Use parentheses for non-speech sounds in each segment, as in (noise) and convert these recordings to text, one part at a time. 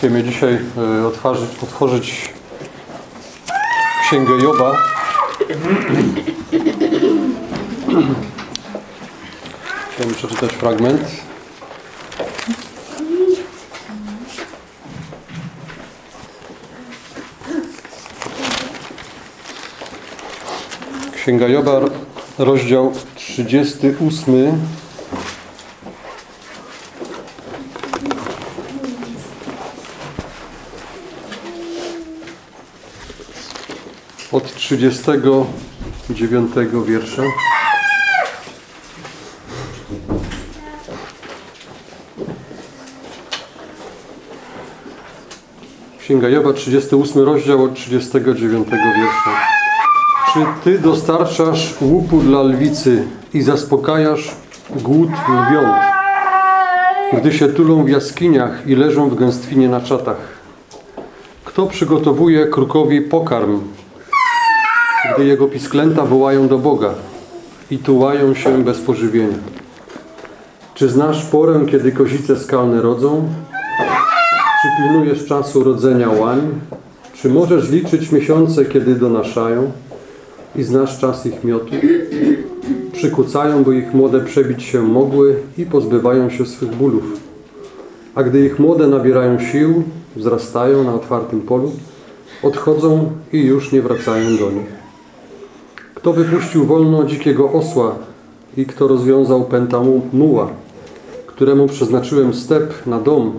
Chcemy dzisiaj e, otworzyć, otworzyć Księgę Joba. Chciałem przeczytać fragment. Księga Joba, rozdział 38. Od 39 wiersza. Księga Joba, 38 rozdział od 39 wiersza. Czy Ty dostarczasz łupu dla lwicy i zaspokajasz głód lwiąt, gdy się tulą w jaskiniach i leżą w gęstwinie na czatach? Kto przygotowuje krukowi pokarm, gdy jego pisklęta wołają do Boga i tułają się bez pożywienia? Czy znasz porę, kiedy kozice skalne rodzą? Czy pilnujesz czasu rodzenia łań? Czy możesz liczyć miesiące, kiedy donaszają? i znasz czas ich miotu. Przykucają, by ich młode przebić się mogły i pozbywają się swych bólów. A gdy ich młode nabierają sił, wzrastają na otwartym polu, odchodzą i już nie wracają do nich. Kto wypuścił wolno dzikiego osła i kto rozwiązał pęta mu muła, któremu przeznaczyłem step na dom,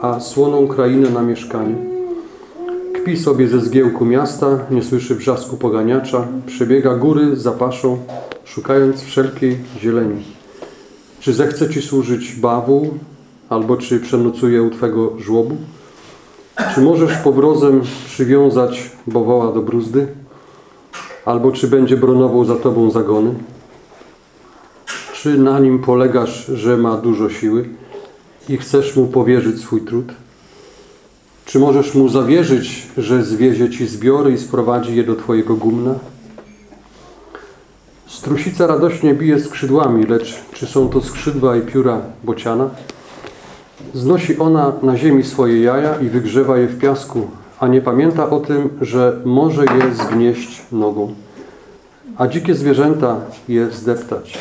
a słoną krainę na mieszkanie. Kpi sobie ze zgiełku miasta, nie słyszy wrzasku poganiacza, przebiega góry za paszą, szukając wszelkiej zieleni. Czy zechce Ci służyć bawół, albo czy przenocuje u Twego żłobu? Czy możesz powrozem przywiązać bowoła do bruzdy? Albo czy będzie bronował za Tobą zagony? Czy na nim polegasz, że ma dużo siły i chcesz mu powierzyć swój trud? Czy możesz mu zawierzyć, że zwiezie ci zbiory i sprowadzi je do twojego gumna? Strusica radośnie bije skrzydłami, lecz czy są to skrzydła i pióra bociana? Znosi ona na ziemi swoje jaja i wygrzewa je w piasku, a nie pamięta o tym, że może je zgnieść nogą, a dzikie zwierzęta je zdeptać.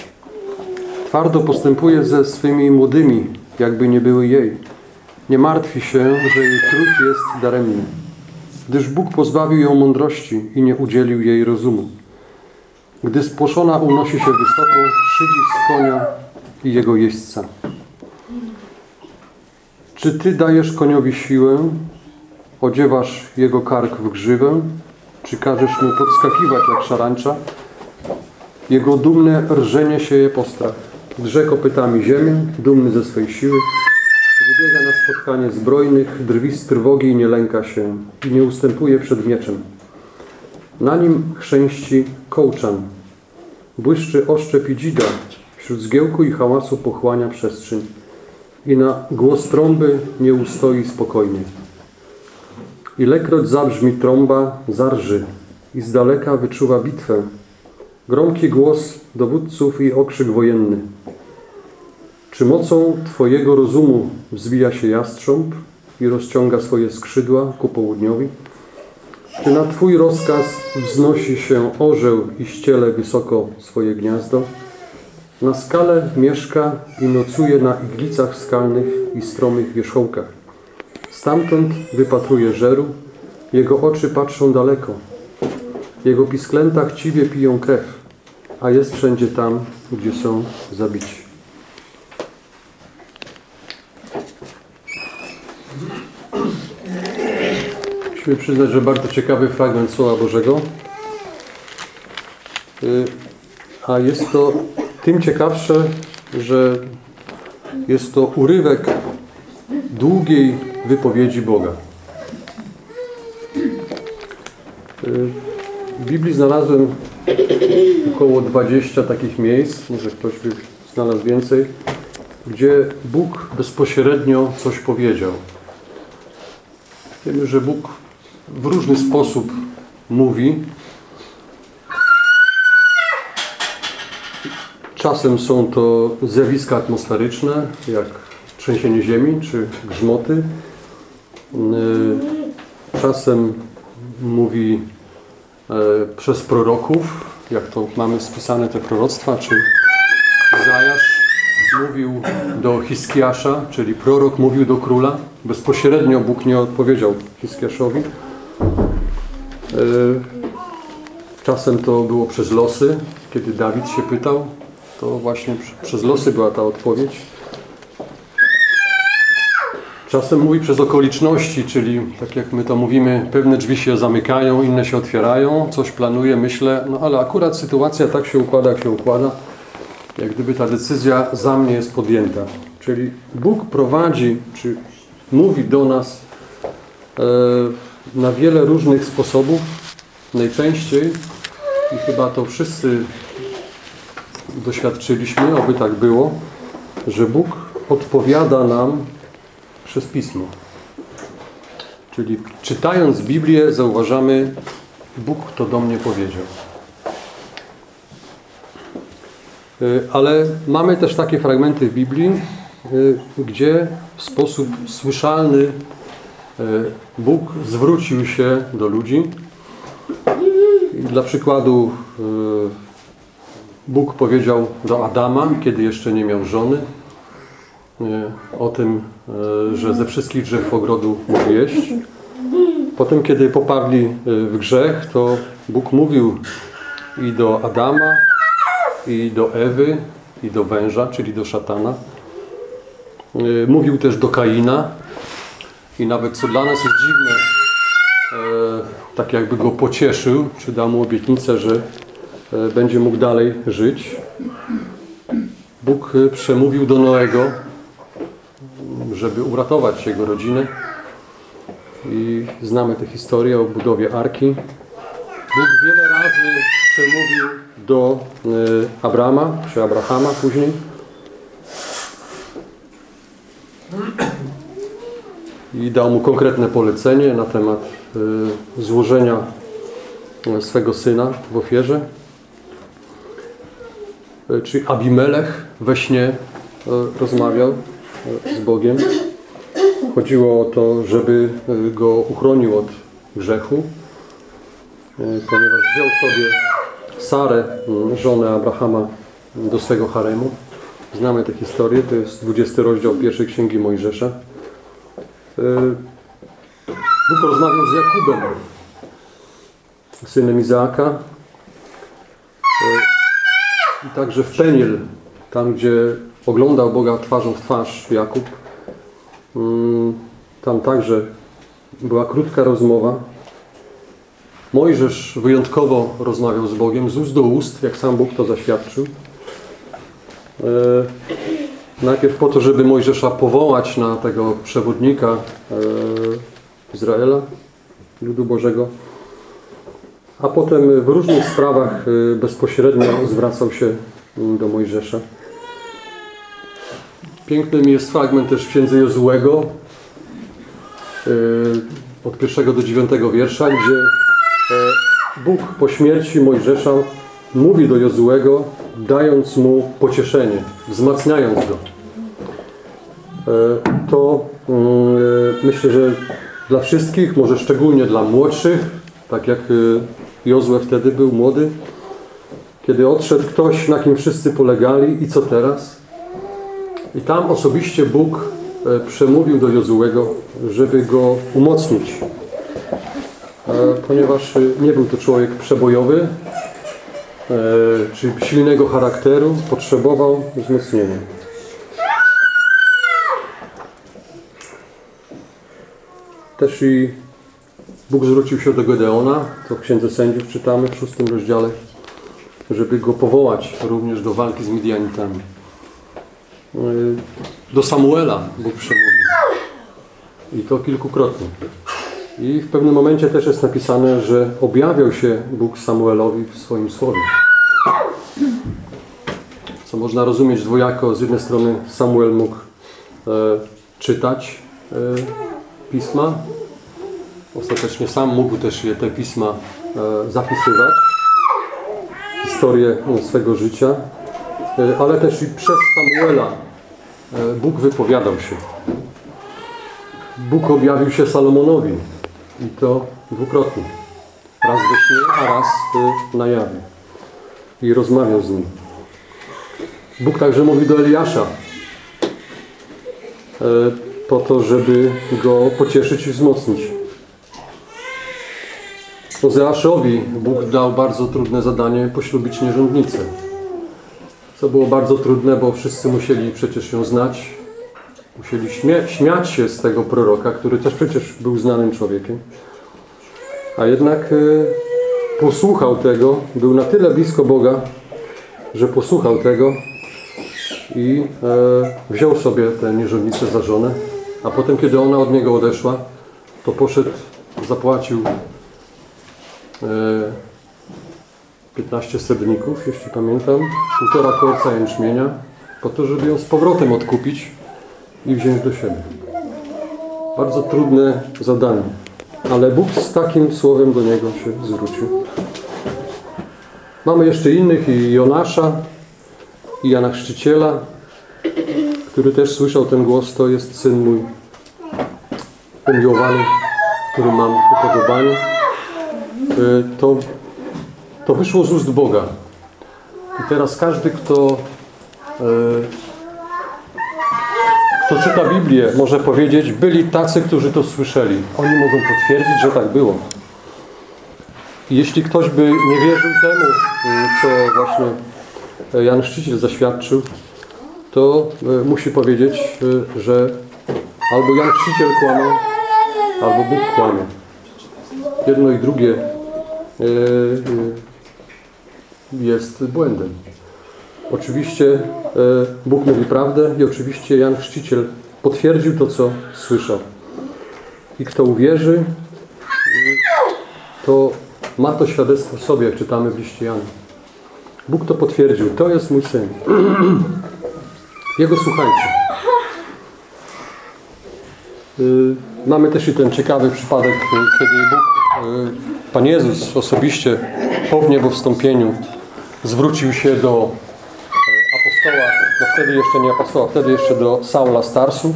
Twardo postępuje ze swymi młodymi, jakby nie były jej. Nie martwi się, że jej trud jest daremny, gdyż Bóg pozbawił ją mądrości i nie udzielił jej rozumu. Gdy spłoszona unosi się wysoko, szydzi z konia i jego jeźdźca. Czy Ty dajesz koniowi siłę, odziewasz jego kark w grzywę, czy każesz mu podskakiwać jak szarańcza? Jego dumne rżenie sieje postrach. Drze kopytami ziemię, dumny ze swej siły, Wybiega na spotkanie zbrojnych, drwi z trwogi i nie lęka się i nie ustępuje przed mieczem. Na nim chrzęści kołczan. Błyszczy oszczep i dziga. Wśród zgiełku i hałasu pochłania przestrzeń. I na głos trąby nie ustoi spokojnie. Ilekroć zabrzmi trąba, zarży i z daleka wyczuwa bitwę. Gromki głos dowódców i okrzyk wojenny. Czy mocą Twojego rozumu wzbija się jastrząb i rozciąga swoje skrzydła ku południowi? Czy na Twój rozkaz wznosi się orzeł i ściele wysoko swoje gniazdo? Na skale mieszka i nocuje na iglicach skalnych i stromych wierzchołkach. Stamtąd wypatruje żeru, jego oczy patrzą daleko. Jego pisklęta chciwie piją krew, a jest wszędzie tam, gdzie są zabici. Musimy przyznać, że bardzo ciekawy fragment Słowa Bożego. A jest to tym ciekawsze, że jest to urywek długiej wypowiedzi Boga. W Biblii znalazłem około 20 takich miejsc, może ktoś by znalazł więcej, gdzie Bóg bezpośrednio coś powiedział. Wiemy, że Bóg w różny sposób mówi. Czasem są to zjawiska atmosferyczne, jak trzęsienie ziemi czy grzmoty. Y, Czasem mówi e, przez proroków, jak to mamy spisane te proroctwa, czy Izajasz mówił do Hiskiasza, czyli prorok mówił do króla. Bezpośrednio Bóg nie odpowiedział Hiskiaszowi. E, Czasem to było przez losy, kiedy Dawid się pytał, to właśnie pr- przez losy była ta odpowiedź. Czasem mówi przez okoliczności, czyli tak jak my to mówimy, pewne drzwi się zamykają, inne się otwierają, coś planuje, myślę, no ale akurat sytuacja tak się układa, jak się układa, jak gdyby ta decyzja za mnie jest podjęta. Czyli Bóg prowadzi, czy mówi do nas e, na wiele różnych sposobów, najczęściej i chyba to wszyscy doświadczyliśmy, oby tak było, że Bóg odpowiada nam przez Pismo. Czyli czytając Biblię zauważamy, Bóg to do mnie powiedział. Y, Ale mamy też takie fragmenty w Biblii, y, gdzie w sposób słyszalny y, Bóg zwrócił się do ludzi. Dla przykładu Bóg powiedział do Adama, kiedy jeszcze nie miał żony, o tym, że ze wszystkich drzew ogrodu mógł jeść. Potem, kiedy popadli y, w grzech, to Bóg mówił i do Adama, i do Ewy, i do węża, czyli do szatana. Y, Mówił też do Kaina i nawet co dla nas jest dziwne, e, tak jakby go pocieszył, czy dał mu obietnicę, że e, będzie mógł dalej żyć. Bóg e, przemówił do Noego, żeby uratować jego rodzinę. I znamy tę historię o budowie arki. Bóg wiele razy przemówił do e, Abrama, czy Abrahama później. I dał mu konkretne polecenie na temat e, złożenia e, swego syna w ofierze. Czyli Abimelech we śnie rozmawiał z Bogiem. Chodziło o to, żeby e, go uchronił od grzechu, e, ponieważ wziął sobie Sarę, m, żonę Abrahama, do swego haremu. Znamy tę historię, to jest 20 rozdział pierwszej księgi Mojżesza. E, Bóg rozmawiał z Jakubem, synem Izaaka. I także w Peniel, tam gdzie oglądał Boga twarzą w twarz Jakub, mm, tam także była krótka rozmowa. Mojżesz wyjątkowo rozmawiał z Bogiem, z ust do ust, jak sam Bóg to zaświadczył. E, najpierw po to, żeby Mojżesza powołać na tego przewodnika e, Izraela, ludu Bożego, a potem w różnych sprawach e, bezpośrednio zwracał się do Mojżesza. Pięknym jest fragment też w księdze Jozułego e, od pierwszego do dziewiątego wiersza, gdzie e, Bóg po śmierci Mojżesza mówi do Jozułego, dając mu pocieszenie, wzmacniając go. E, To mm, myślę, że dla wszystkich, może szczególnie dla młodszych, tak jak Jozue wtedy był młody, kiedy odszedł ktoś, na kim wszyscy polegali i co teraz? I tam osobiście Bóg e, przemówił do Jozułego, żeby go umocnić. E, Ponieważ e, nie był to człowiek przebojowy, czy silnego charakteru, potrzebował wzmocnienia. Też i Bóg zwrócił się do Gedeona, to w Księdze Sędziów czytamy w szóstym rozdziale, żeby go powołać również do walki z Midianitami. Do Samuela Bóg przemówił. I to kilkukrotnie. I w pewnym momencie też jest napisane, że objawiał się Bóg Samuelowi w swoim słowie. Co można rozumieć dwojako. Z jednej strony Samuel mógł e, czytać e, pisma. Ostatecznie sam mógł też je, te pisma e, zapisywać. Historię e, swego życia. E, ale też i przez Samuela e, Bóg wypowiadał się. Bóg objawił się Salomonowi i to dwukrotnie. Raz we śnie, a raz y, na jawie. I rozmawiał z nim. Bóg także mówi do Eliasza e, po to, żeby go pocieszyć i wzmocnić. Ozeaszowi Bóg dał bardzo trudne zadanie poślubić nierządnicę. Co było bardzo trudne, bo wszyscy musieli przecież ją znać. Musieli śmia śmiać się z tego proroka, który też przecież był znanym człowiekiem. A jednak e, posłuchał tego, był na tyle blisko Boga, że posłuchał tego i e, wziął sobie tę nierządnicę za żonę. A potem, kiedy ona od niego odeszła, to poszedł, zapłacił e, 15 srebrników, jeśli pamiętam, półtora korca jęczmienia, po to, żeby ją z powrotem odkupić i wziąć do siebie. Bardzo trudne zadanie, ale Bóg z takim słowem do niego się zwrócił. Mamy jeszcze innych, i Jonasza, i Jana Chrzciciela, który też słyszał ten głos, to jest syn mój umiłowany, w którym mam upodobanie. Y, To, to wyszło z ust Boga. I teraz każdy, kto, y, kto czyta Biblię, może powiedzieć, byli tacy, którzy to słyszeli. Oni mogą potwierdzić, że tak było. I jeśli ktoś by nie wierzył temu, y, co właśnie Jan Chrzciciel zaświadczył, to musi powiedzieć, że albo Jan Chrzciciel kłamał, albo Bóg kłamie. Jedno i drugie jest błędem. Oczywiście y, Bóg mówi prawdę i oczywiście Jan Chrzciciel potwierdził to, co słyszał. I kto uwierzy, to ma to świadectwo w sobie, jak czytamy w liście Jana. Bóg to potwierdził. To jest mój syn. (clears throat) Jego słuchajcie. Y, Mamy też i ten ciekawy przypadek, y, kiedy Bóg, Pan Jezus osobiście po wniebowstąpieniu zwrócił się do y, apostoła, no wtedy jeszcze nie apostoła, wtedy jeszcze do Saula Starsu. Y,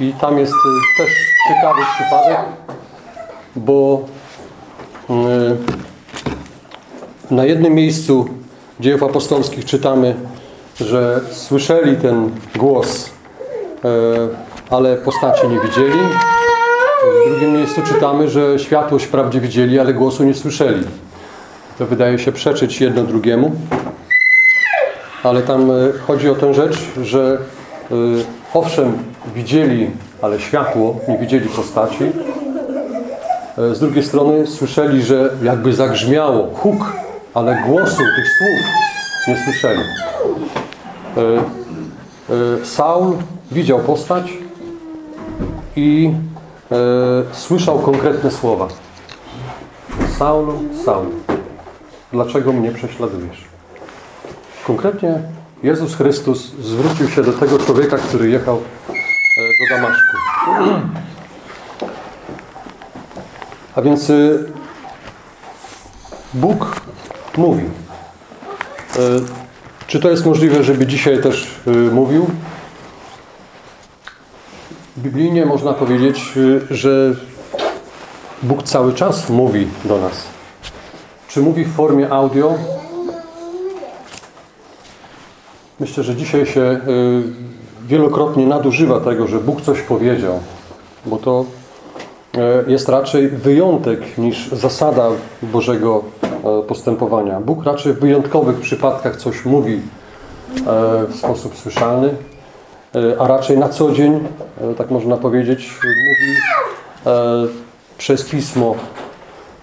I tam jest y, też ciekawy przypadek, bo na jednym miejscu dziejów apostolskich czytamy, że słyszeli ten głos, e, ale postaci nie widzieli. W drugim miejscu czytamy, że światłość wprawdzie widzieli, ale głosu nie słyszeli. To wydaje się przeczyć jedno drugiemu. Ale tam e, chodzi o tę rzecz, że e, owszem, widzieli, ale światło, nie widzieli postaci. E, Z drugiej strony słyszeli, że jakby zagrzmiało huk, ale głosu tych słów nie słyszeli. Saul widział postać i słyszał konkretne słowa. Saulu, Saulu, dlaczego mnie prześladujesz? Konkretnie Jezus Chrystus zwrócił się do tego człowieka, który jechał e, do Damaszku. A więc y, Bóg mówi. E, Czy to jest możliwe, żeby dzisiaj też mówił? Biblijnie można powiedzieć, że Bóg cały czas mówi do nas. Czy mówi w formie audio? Myślę, że dzisiaj się y, wielokrotnie nadużywa tego, że Bóg coś powiedział, bo to y, jest raczej wyjątek niż zasada Bożego e, postępowania. Bóg raczej w wyjątkowych przypadkach coś mówi e, w sposób słyszalny, e, a raczej na co dzień, tak można powiedzieć, mówi przez Pismo,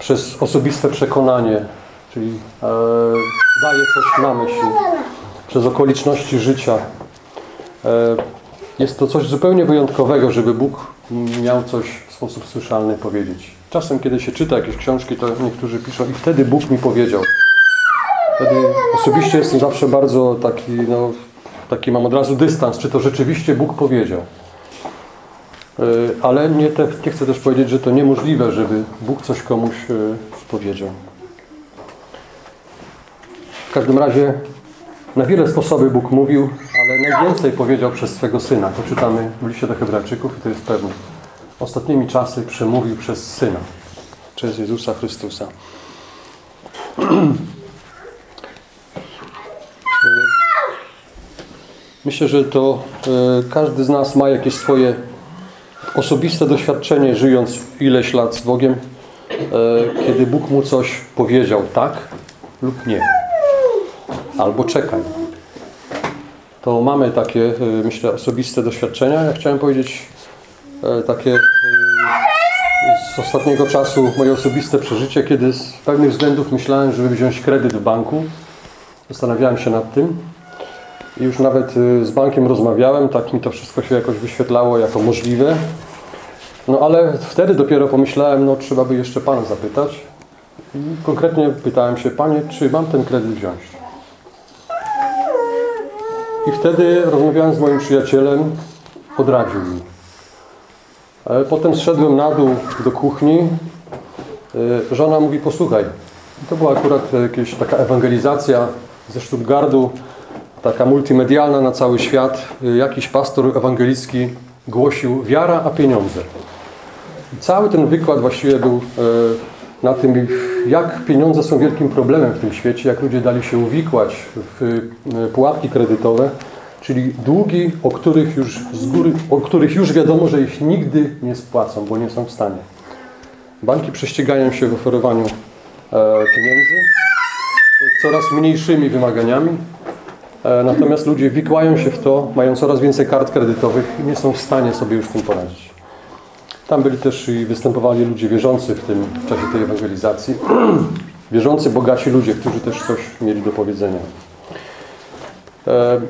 przez osobiste przekonanie, czyli e, daje coś na myśl, przez okoliczności życia. E, Jest to coś zupełnie wyjątkowego, żeby Bóg miał coś w sposób słyszalny powiedzieć. Czasem, kiedy się czyta jakieś książki, to niektórzy piszą i wtedy Bóg mi powiedział. Wtedy osobiście jestem zawsze bardzo taki, no, taki mam od razu dystans, czy to rzeczywiście Bóg powiedział. E, Ale nie, te, nie chcę też powiedzieć, że to niemożliwe, żeby Bóg coś komuś e, powiedział. W każdym razie na wiele sposoby Bóg mówił, ale najwięcej powiedział przez swego Syna. To czytamy w liście do Hebrajczyków i to jest pewne. Ostatnimi czasy przemówił przez Syna, przez Jezusa Chrystusa. (clears throat) Myślę, że to e, każdy z nas ma jakieś swoje osobiste doświadczenie, żyjąc ileś lat z Bogiem, e, kiedy Bóg mu coś powiedział tak lub nie. Albo czekaj. To mamy takie, e, myślę, osobiste doświadczenia. Ja chciałem powiedzieć e, takie z ostatniego czasu moje osobiste przeżycie, kiedy z pewnych względów myślałem, żeby wziąć kredyt w banku. Zastanawiałem się nad tym. Już nawet y, z bankiem rozmawiałem, tak mi to wszystko się jakoś wyświetlało jako możliwe. No ale wtedy dopiero pomyślałem, no trzeba by jeszcze Pana zapytać. I konkretnie pytałem się, Panie, czy mam ten kredyt wziąć? I wtedy rozmawiałem z moim przyjacielem, podradził mi. Ale Potem zszedłem na dół do kuchni. Y, Żona mówi, posłuchaj. To była akurat jakaś taka ewangelizacja ze Stuttgartu, taka multimedialna na cały świat. Y, Jakiś pastor ewangelicki głosił wiara, a pieniądze. I cały ten wykład właściwie był e, na tym, jak pieniądze są wielkim problemem w tym świecie, jak ludzie dali się uwikłać w e, pułapki kredytowe, czyli długi, o których już z góry, o których już wiadomo, że ich nigdy nie spłacą, bo nie są w stanie. Banki prześcigają się w oferowaniu e, pieniędzy z coraz mniejszymi wymaganiami, Natomiast ludzie wikłają się w to, mają coraz więcej kart kredytowych i nie są w stanie sobie już z tym poradzić. Tam byli też i występowali ludzie wierzący w tym w czasie tej ewangelizacji. (clears throat) wierzący, bogaci ludzie, którzy też coś mieli do powiedzenia. E,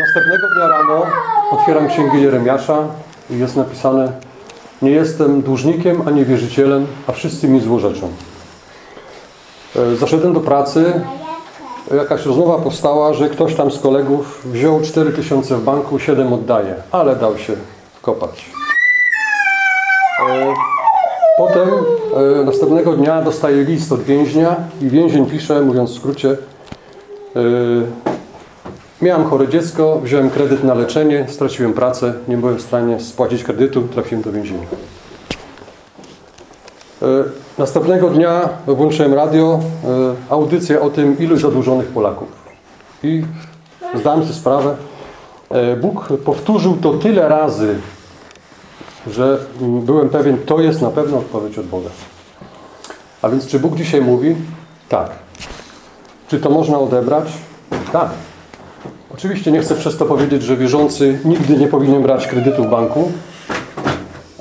następnego dnia rano otwieram księgę Jeremiasza i jest napisane Nie jestem dłużnikiem ani wierzycielem, a wszyscy mi złorzeczą. E, zaszedłem do pracy, jakaś rozmowa powstała, że ktoś tam z kolegów wziął 4000 w banku, 7 oddaje, ale dał się wkopać. E, Potem e, następnego dnia dostaje list od więźnia i więzień pisze, mówiąc w skrócie, e, miałem chore dziecko, wziąłem kredyt na leczenie, straciłem pracę, nie byłem w stanie spłacić kredytu, trafiłem do więzienia. E, Następnego dnia włączyłem radio, e, audycję o tym, ilu zadłużonych Polaków. I zdałem sobie sprawę, e, Bóg powtórzył to tyle razy, że byłem pewien, to jest na pewno odpowiedź od Boga. A więc czy Bóg dzisiaj mówi? Tak. Czy to można odebrać? Tak. Oczywiście nie chcę przez to powiedzieć, że wierzący nigdy nie powinien brać kredytu w banku,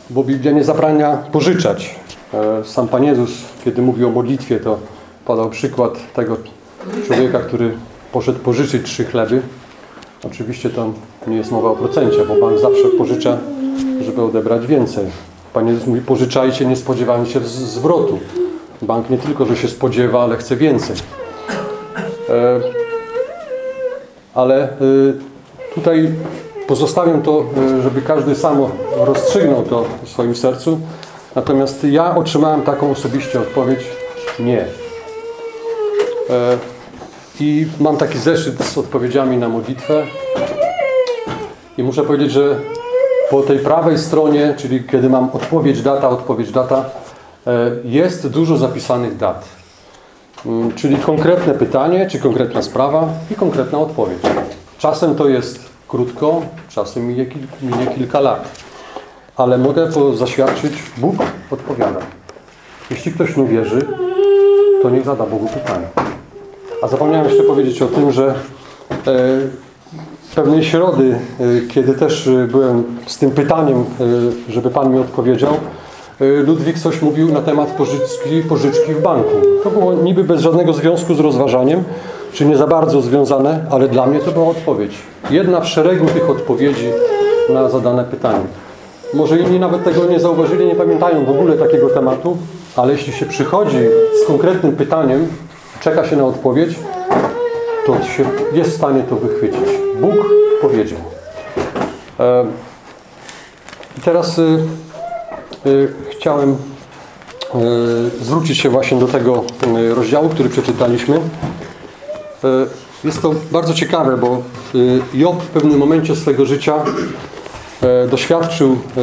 bo Biblia nie zabrania pożyczać. E, Sam Pan Jezus, kiedy mówił o modlitwie, to podał przykład tego człowieka, który poszedł pożyczyć trzy chleby. Oczywiście tam nie jest mowa o procencie, bo bank zawsze pożycza, żeby odebrać więcej. Pan Jezus mówi, pożyczajcie, nie spodziewając się zwrotu. Bank nie tylko, że się spodziewa, ale chce więcej. E, Ale y, tutaj pozostawiam to, y, żeby każdy sam rozstrzygnął to w swoim sercu. Natomiast ja otrzymałem taką osobiście odpowiedź nie. E, I mam taki zeszyt z odpowiedziami na modlitwę. I muszę powiedzieć, że po tej prawej stronie, czyli kiedy mam odpowiedź, data, odpowiedź, data, e, jest dużo zapisanych dat. Mm, Czyli konkretne pytanie, czy konkretna sprawa i konkretna odpowiedź. Czasem to jest krótko, czasem minie, kil, minie kilka lat. Ale mogę zaświadczyć, Bóg odpowiada. Jeśli ktoś nie wierzy, to niech zada Bogu pytanie. A zapomniałem jeszcze powiedzieć o tym, że e, pewnej środy, e, kiedy też e, byłem z tym pytaniem, żeby Pan mi odpowiedział, Ludwik coś mówił na temat pożyczki, pożyczki w banku. To było niby bez żadnego związku z rozważaniem, czy nie za bardzo związane, ale dla mnie to była odpowiedź. Jedna w szeregu tych odpowiedzi na zadane pytanie. Może inni nawet tego nie zauważyli, nie pamiętają w ogóle takiego tematu, ale jeśli się przychodzi z konkretnym pytaniem, czeka się na odpowiedź, to się jest w stanie to wychwycić. Bóg powiedział. E, I teraz y, y, chciałem zwrócić się właśnie do tego rozdziału, który przeczytaliśmy. Jest to bardzo ciekawe, bo Job w pewnym momencie swego życia e, doświadczył e,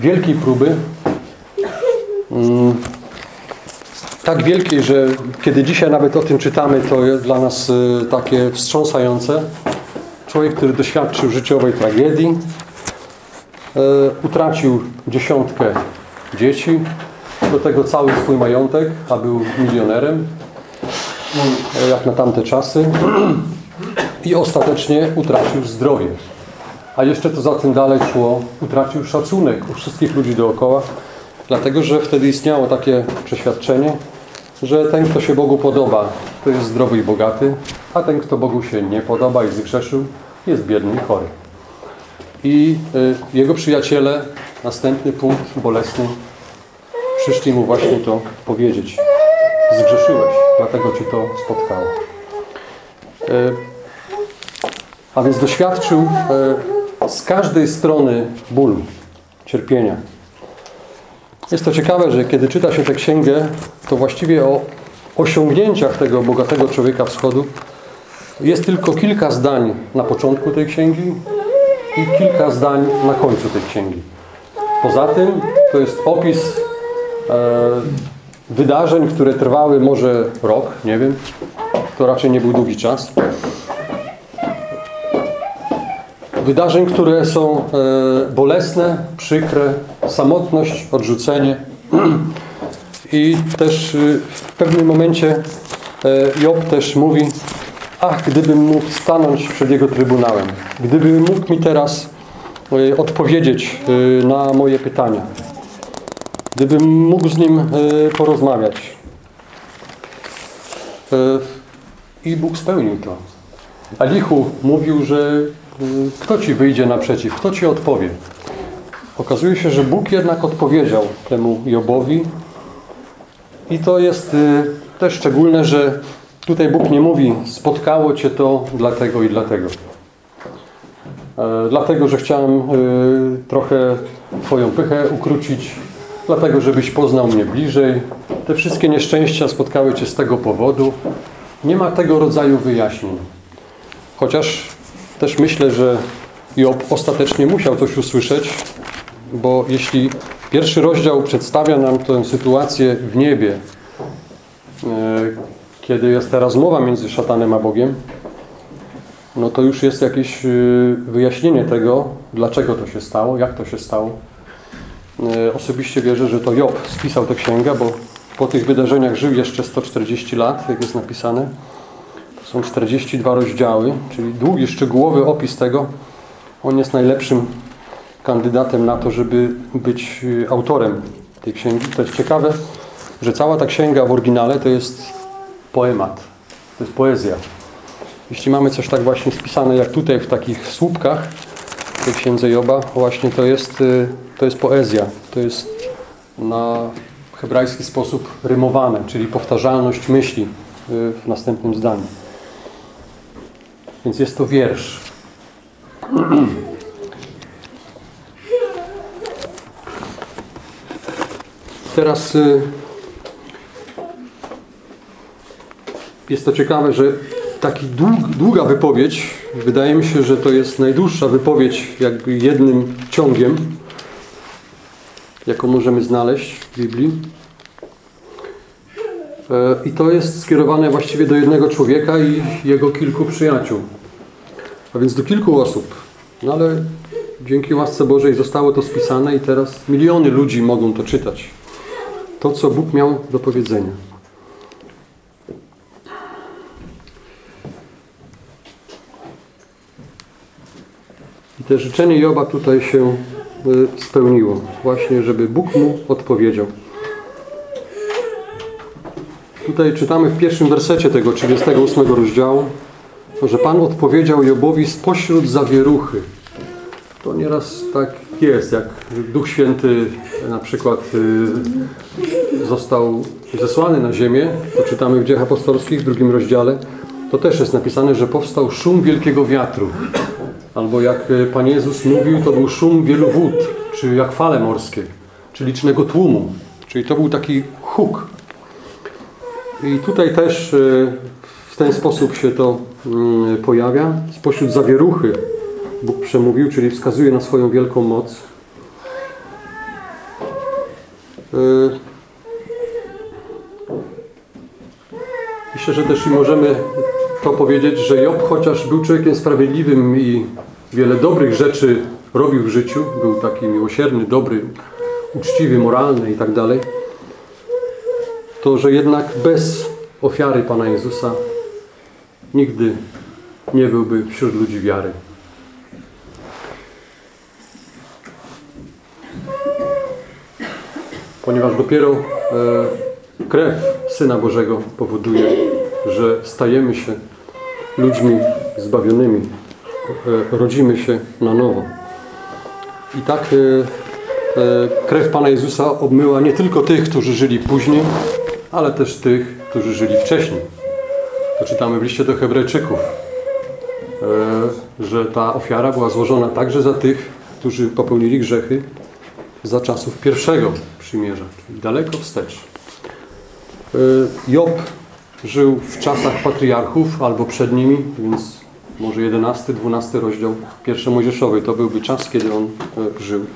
wielkiej próby. Mm, Tak wielkiej, że kiedy dzisiaj nawet o tym czytamy, to jest dla nas e, takie wstrząsające. Człowiek, który doświadczył życiowej tragedii, e, utracił dziesiątkę dzieci, do tego cały swój majątek, a był milionerem, e, jak na tamte czasy (clears throat) i ostatecznie utracił zdrowie. A jeszcze to za tym dalej szło, utracił szacunek u wszystkich ludzi dookoła, dlatego że wtedy istniało takie przeświadczenie, że ten, kto się Bogu podoba, to jest zdrowy i bogaty, a ten, kto Bogu się nie podoba i zgrzeszył, jest biedny i chory. I y, jego przyjaciele, następny punkt bolesny, przyszli mu właśnie to powiedzieć. Zgrzeszyłeś, dlatego ci to spotkało. Y, a więc doświadczył y, z każdej strony bólu, cierpienia. Jest to ciekawe, że kiedy czyta się tę księgę, to właściwie o osiągnięciach tego bogatego człowieka wschodu jest tylko kilka zdań na początku tej księgi i kilka zdań na końcu tej księgi. Poza tym to jest opis e, wydarzeń, które trwały może rok, nie wiem, to raczej nie był długi czas. Wydarzeń, które są e, bolesne, przykre, samotność, odrzucenie. (clears throat) I też y, w pewnym momencie e, Job też mówi, ach, gdybym mógł stanąć przed Jego Trybunałem, gdyby mógł mi teraz e, odpowiedzieć na moje pytania, gdybym mógł z Nim porozmawiać. I Bóg spełnił to. Elichu mówił, że kto Ci wyjdzie naprzeciw, kto Ci odpowie. Okazuje się, że Bóg jednak odpowiedział temu Jobowi i to jest y, też szczególne, że tutaj Bóg nie mówi spotkało Cię to dlatego i dlatego. E, Dlatego, że chciałem y, trochę Twoją pychę ukrócić, dlatego, żebyś poznał mnie bliżej. Te wszystkie nieszczęścia spotkały Cię z tego powodu. Nie ma tego rodzaju wyjaśnień. Chociaż też myślę, że Job ostatecznie musiał coś usłyszeć, bo jeśli pierwszy rozdział przedstawia nam tę sytuację w niebie, e, kiedy jest ta rozmowa między szatanem a Bogiem, no to już jest jakieś e, wyjaśnienie tego, dlaczego to się stało, jak to się stało. E, Osobiście wierzę, że to Job spisał tę księgę, bo po tych wydarzeniach żył jeszcze 140 lat, jak jest napisane. Są 42 rozdziały, czyli długi, szczegółowy opis tego. On jest najlepszym kandydatem na to, żeby być y, autorem tej księgi. To jest ciekawe, że cała ta księga w oryginale to jest poemat, to jest poezja. Jeśli mamy coś tak właśnie spisane jak tutaj w takich słupkach w tej księdze Joba, właśnie to jest, y, to jest poezja. To jest na hebrajski sposób rymowane, czyli powtarzalność myśli y, w następnym zdaniu. Więc jest to wiersz. Teraz y, jest to ciekawe, że taki dług, długa wypowiedź, wydaje mi się, że to jest najdłuższa wypowiedź jakby jednym ciągiem, jaką możemy znaleźć w Biblii. E, I to jest skierowane właściwie do jednego człowieka i jego kilku przyjaciół. A więc do kilku osób. No ale dzięki łasce Bożej zostało to spisane i teraz miliony ludzi mogą to czytać. To, co Bóg miał do powiedzenia. I te życzenie Joba tutaj się y, spełniło. Właśnie, żeby Bóg mu odpowiedział. Tutaj czytamy w pierwszym wersecie tego 38 rozdziału, że Pan odpowiedział Jobowi spośród zawieruchy. To nieraz tak jest, jak Duch Święty na przykład y, został zesłany na ziemię, to czytamy w Dziejach Apostolskich w drugim rozdziale, to też jest napisane, że powstał szum wielkiego wiatru. Albo jak y, Pan Jezus mówił, to był szum wielu wód, czy jak fale morskie, czy licznego tłumu. Czyli to był taki huk. I tutaj też y, w ten sposób się to mm, pojawia. Spośród zawieruchy Bóg przemówił, czyli wskazuje na swoją wielką moc. Yy, Myślę, że też i możemy to powiedzieć, że Job chociaż był człowiekiem sprawiedliwym i wiele dobrych rzeczy robił w życiu, był taki miłosierny, dobry, uczciwy, moralny i tak dalej, to że jednak bez ofiary Pana Jezusa nigdy nie byłby wśród ludzi wiary. Ponieważ dopiero e, krew Syna Bożego powoduje, że stajemy się ludźmi zbawionymi, e, rodzimy się na nowo. I tak e, e, krew Pana Jezusa obmyła nie tylko tych, którzy żyli później, ale też tych, którzy żyli wcześniej. To czytamy w liście do Hebrajczyków, e, że ta ofiara była złożona także za tych, którzy popełnili grzechy za czasów pierwszego przymierza, czyli daleko wstecz. E, Job żył w czasach patriarchów albo przed nimi, więc może 11-12 rozdział pierwszej Mojżeszowej. To byłby czas, kiedy on e, żył.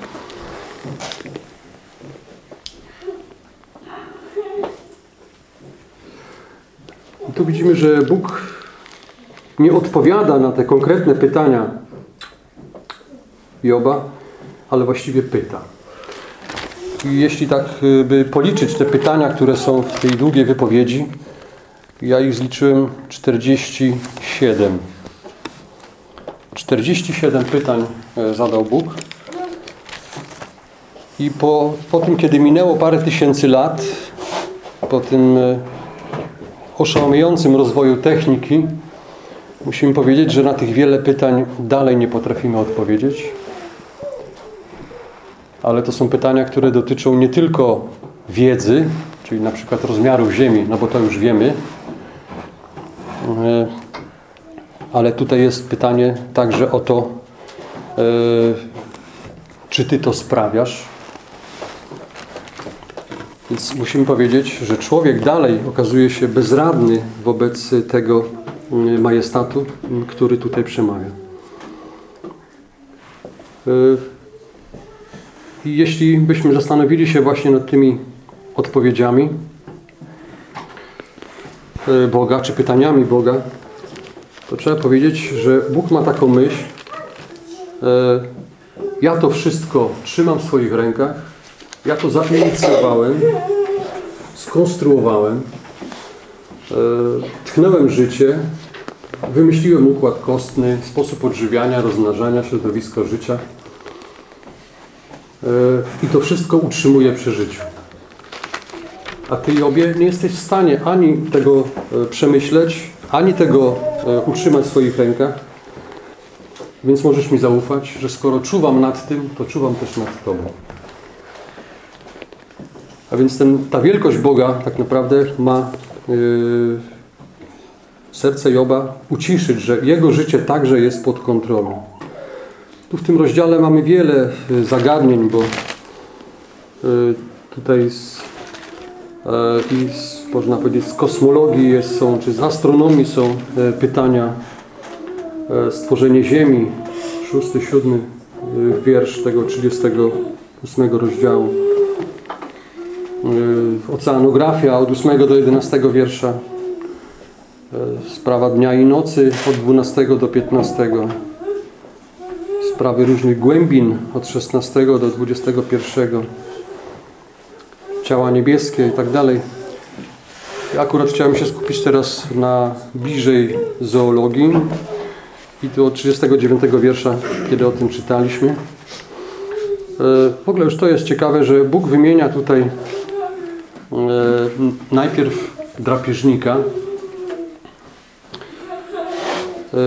Tu widzimy, że Bóg nie odpowiada na te konkretne pytania Joba, ale właściwie pyta. I jeśli tak y, by policzyć te pytania, które są w tej długiej wypowiedzi, ja ich zliczyłem 47. 47 pytań e, zadał Bóg. I po, po tym, kiedy minęło parę tysięcy lat, po tym e, oszałamiającym rozwoju techniki, musimy powiedzieć, że na tych wiele pytań dalej nie potrafimy odpowiedzieć. Ale to są pytania, które dotyczą nie tylko wiedzy, czyli na przykład rozmiarów Ziemi, no bo to już wiemy, E, ale tutaj jest pytanie także o to, e, czy Ty to sprawiasz. Więc musimy powiedzieć, że człowiek dalej okazuje się bezradny wobec tego mm, majestatu, mm, który tutaj przemawia. I jeśli byśmy zastanowili się właśnie nad tymi odpowiedziami, E, Boga, czy pytaniami Boga, to trzeba powiedzieć, że Bóg ma taką myśl, e, ja to wszystko trzymam w swoich rękach, ja to zainicjowałem, skonstruowałem, e, tchnąłem życie, wymyśliłem układ kostny, sposób odżywiania, rozmnażania, środowisko życia i to wszystko utrzymuję przy życiu. A Ty, Jobie, nie jesteś w stanie ani tego e, przemyśleć, ani tego e, utrzymać w swoich rękach. Więc możesz mi zaufać, że skoro czuwam nad tym, to czuwam też nad Tobą. A więc ten, ta wielkość Boga tak naprawdę ma yy, serce Joba uciszyć, że jego życie także jest pod kontrolą. Tu w tym rozdziale mamy wiele zagadnień, bo yy, tutaj z i z, można powiedzieć z kosmologii jest, są, czy z astronomii są e, pytania e, stworzenie Ziemi, szósty, siódmy wiersz tego 38 rozdziału. Oceanografia od 8 do 11 wiersza. Sprawa dnia i nocy od 12 do 15. Sprawy różnych głębin od 16 do 21 ciała niebieskie i tak dalej. Akurat chciałem się skupić teraz na bliżej zoologii i to od 39 wiersza, kiedy o tym czytaliśmy. E, w ogóle już to jest ciekawe, że Bóg wymienia tutaj najpierw drapieżnika. E,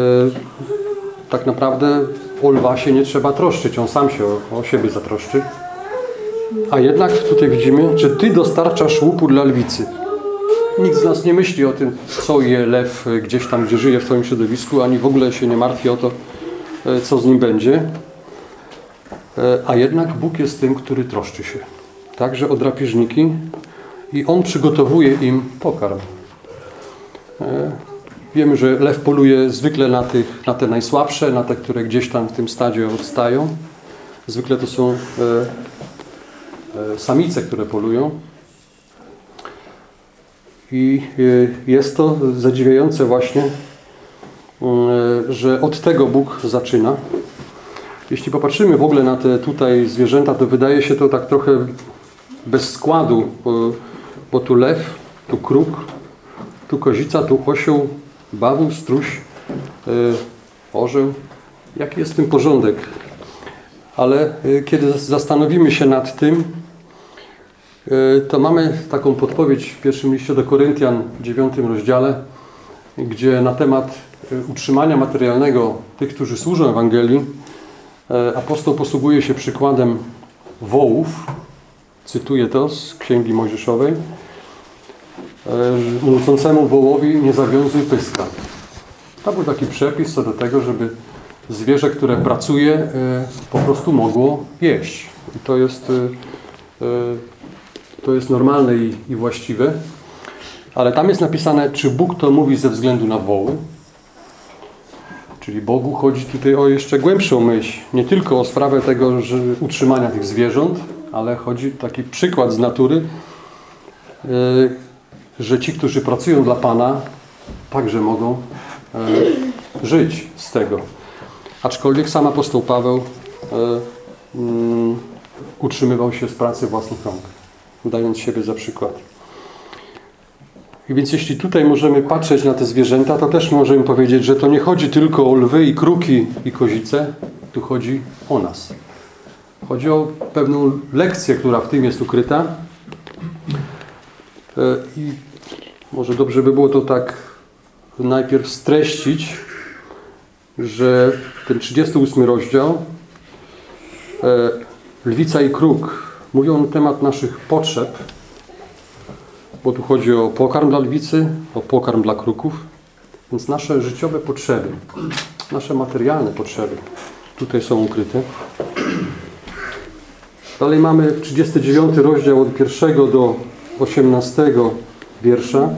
tak naprawdę o lwa się nie trzeba troszczyć, on sam się o, o siebie zatroszczy. A jednak tutaj widzimy, że Ty dostarczasz łupu dla lwicy. Nikt z nas nie myśli o tym, co je lew gdzieś tam, gdzie żyje w Twoim środowisku, ani w ogóle się nie martwi o to, e, co z nim będzie. E, a jednak Bóg jest tym, który troszczy się. Także o drapieżniki i On przygotowuje im pokarm. E, Wiemy, że lew poluje zwykle na, tych, na te najsłabsze, na te, które gdzieś tam w tym stadzie odstają. Zwykle to są e, e, samice, które polują. I jest to zadziwiające właśnie, że od tego Bóg zaczyna. Jeśli popatrzymy w ogóle na te tutaj zwierzęta, to wydaje się to tak trochę bez składu, bo, tu lew, tu kruk, tu kozica, tu osioł, bawu, struś, e, orzeł. Jaki jest w tym porządek? Ale e, kiedy zastanowimy się nad tym, e, to mamy taką podpowiedź w pierwszym liście do Koryntian, w dziewiątym rozdziale, gdzie na temat utrzymania materialnego tych, którzy służą Ewangelii, apostoł posługuje się przykładem wołów. Cytuję to z Księgi Mojżeszowej. Nucącemu wołowi nie zawiązuj pyska. To był taki przepis co do tego, żeby zwierzę, które pracuje, e, po prostu mogło jeść. I to jest, e, e, to jest normalne i, i właściwe. Ale tam jest napisane, czy Bóg to mówi ze względu na woły. Czyli Bogu chodzi tutaj o jeszcze głębszą myśl. Nie tylko o sprawę tego, że utrzymania tych zwierząt, ale chodzi taki przykład z natury, że ci, którzy pracują dla Pana, także mogą e, żyć z tego. Aczkolwiek sam apostoł Paweł e, mm, utrzymywał się z pracy własnych rąk, dając siebie za przykład. I więc jeśli tutaj możemy patrzeć na te zwierzęta, to też możemy powiedzieć, że to nie chodzi tylko o lwy i kruki i kozice, tu chodzi o nas. Chodzi o pewną lekcję, która w tym jest ukryta. E, I może dobrze by było to tak najpierw streścić, że ten 38 rozdział e, Lwica i Kruk mówią na temat naszych potrzeb, bo tu chodzi o pokarm dla lwicy, o pokarm dla kruków, więc nasze życiowe potrzeby, nasze materialne potrzeby tutaj są ukryte. Dalej mamy 39 rozdział od 1 do 18 wiersza.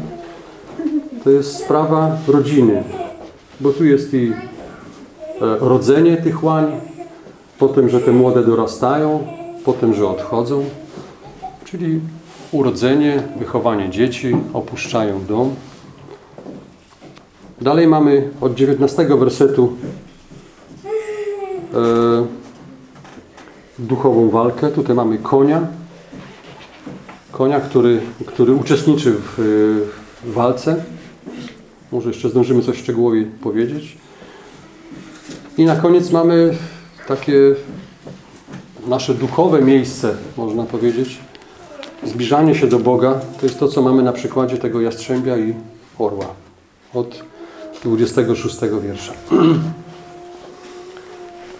To jest sprawa rodziny, bo tu jest i e, rodzenie tych łań, potem, że te młode dorastają, potem, że odchodzą, czyli urodzenie, wychowanie dzieci, opuszczają dom. Dalej mamy od 19 wersetu e, duchową walkę. Tutaj mamy konia, konia, który, który uczestniczy w, w walce. Może jeszcze zdążymy coś szczegółowiej powiedzieć. I na koniec mamy takie nasze duchowe miejsce, można powiedzieć. Zbliżanie się do Boga to jest to, co mamy na przykładzie tego jastrzębia i orła od 26 wiersza. (clears throat)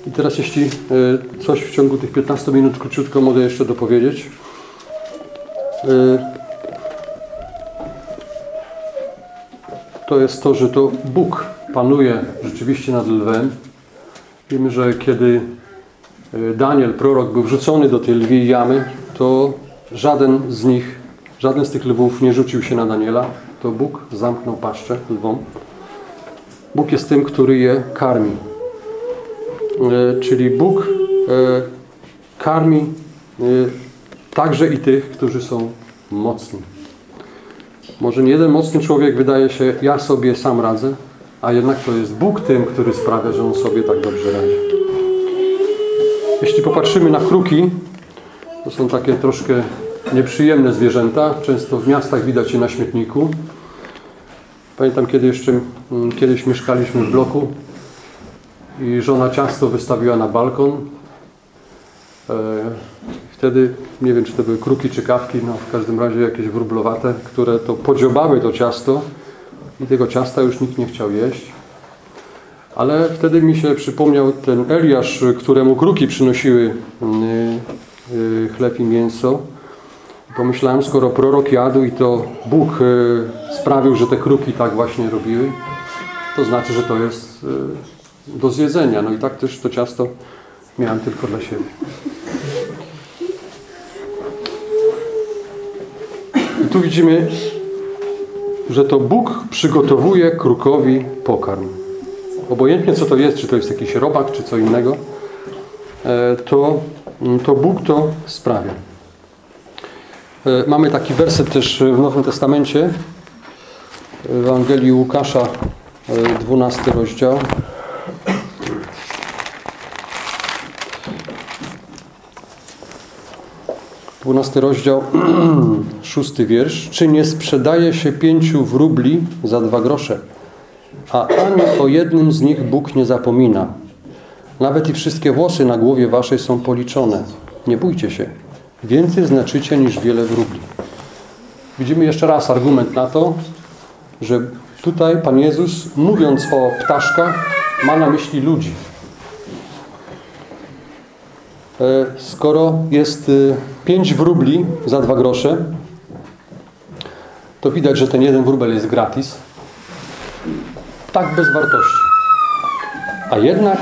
I teraz jeśli e, coś w ciągu tych 15 minut króciutko mogę jeszcze dopowiedzieć. E, To jest to, że to Bóg panuje rzeczywiście nad lwem. Wiemy, że kiedy e, Daniel, prorok, był wrzucony do tej lwiej jamy, to żaden z nich, żaden z tych lwów nie rzucił się na Daniela. To Bóg zamknął paszczę lwom. Bóg jest tym, który je karmi. E, czyli Bóg karmi także i tych, którzy są mocni. Może nie jeden mocny człowiek wydaje się, ja sobie sam radzę, a jednak to jest Bóg tym, który sprawia, że on sobie tak dobrze radzi. Jeśli popatrzymy na kruki, to są takie troszkę nieprzyjemne zwierzęta. Często w miastach widać je na śmietniku. Pamiętam, kiedy jeszcze mm, kiedyś mieszkaliśmy w bloku i żona ciasto wystawiła na balkon. Wtedy, nie wiem czy to były kruki czy kawki, no w każdym razie jakieś wróblowate, które to podziobały to ciasto i tego ciasta już nikt nie chciał jeść. Ale wtedy mi się przypomniał ten Eliasz, któremu kruki przynosiły y, y, chleb i mięso. Pomyślałem, skoro prorok jadł i to Bóg y, sprawił, że te kruki tak właśnie robiły, to znaczy, że to jest do zjedzenia. No i tak też to ciasto miałem tylko dla siebie. Tu widzimy że to Bóg przygotowuje krukowi pokarm. Obojętnie co to jest, czy to jest jakiś robak, czy co innego, e, to, to Bóg to sprawia. E, Mamy taki werset też w Nowym Testamencie, w Ewangelii Łukasza, e, 12 rozdział. Dwunasty rozdział, (clears throat) szósty wiersz. Czy nie sprzedaje się pięciu wróbli za dwa grosze? A ani o jednym z nich Bóg nie zapomina. Nawet i wszystkie włosy na głowie waszej są policzone. Nie bójcie się. Więcej znaczycie niż wiele wróbli. Widzimy jeszcze raz argument na to, że tutaj Pan Jezus, mówiąc o ptaszkach, ma na myśli ludzi. E, Skoro jest y, pięć wróbli za dwa grosze, to widać, że ten jeden wróbel jest gratis. Tak bez wartości. A jednak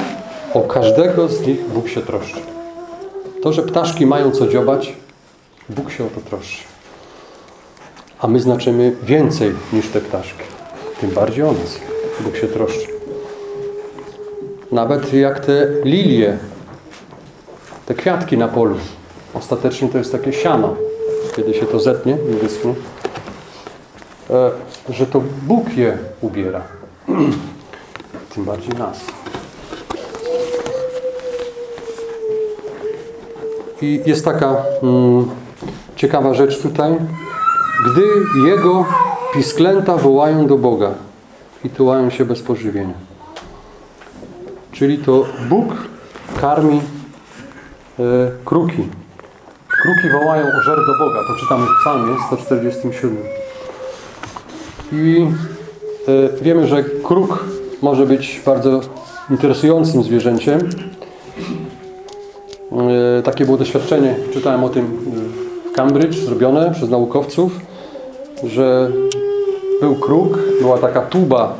o każdego z nich Bóg się troszczy. To, że ptaszki mają co dziobać, Bóg się o to troszczy. A my znaczymy więcej niż te ptaszki. Tym bardziej o nas Bóg się troszczy. Nawet jak te lilie, te kwiatki na polu. Ostatecznie to jest takie siano. Kiedy się to zetnie i wyschnie. E, że to Bóg je ubiera. (clears throat) Tym bardziej nas. I jest taka mm, ciekawa rzecz tutaj. Gdy Jego pisklęta wołają do Boga i tułają się bez pożywienia. Czyli to Bóg karmi kruki. Kruki wołają o żer do Boga. To czytamy w psalmie 147. I e, wiemy, że kruk może być bardzo interesującym zwierzęciem. E, takie było doświadczenie, czytałem o tym w Cambridge, zrobione przez naukowców, że był kruk, była taka tuba,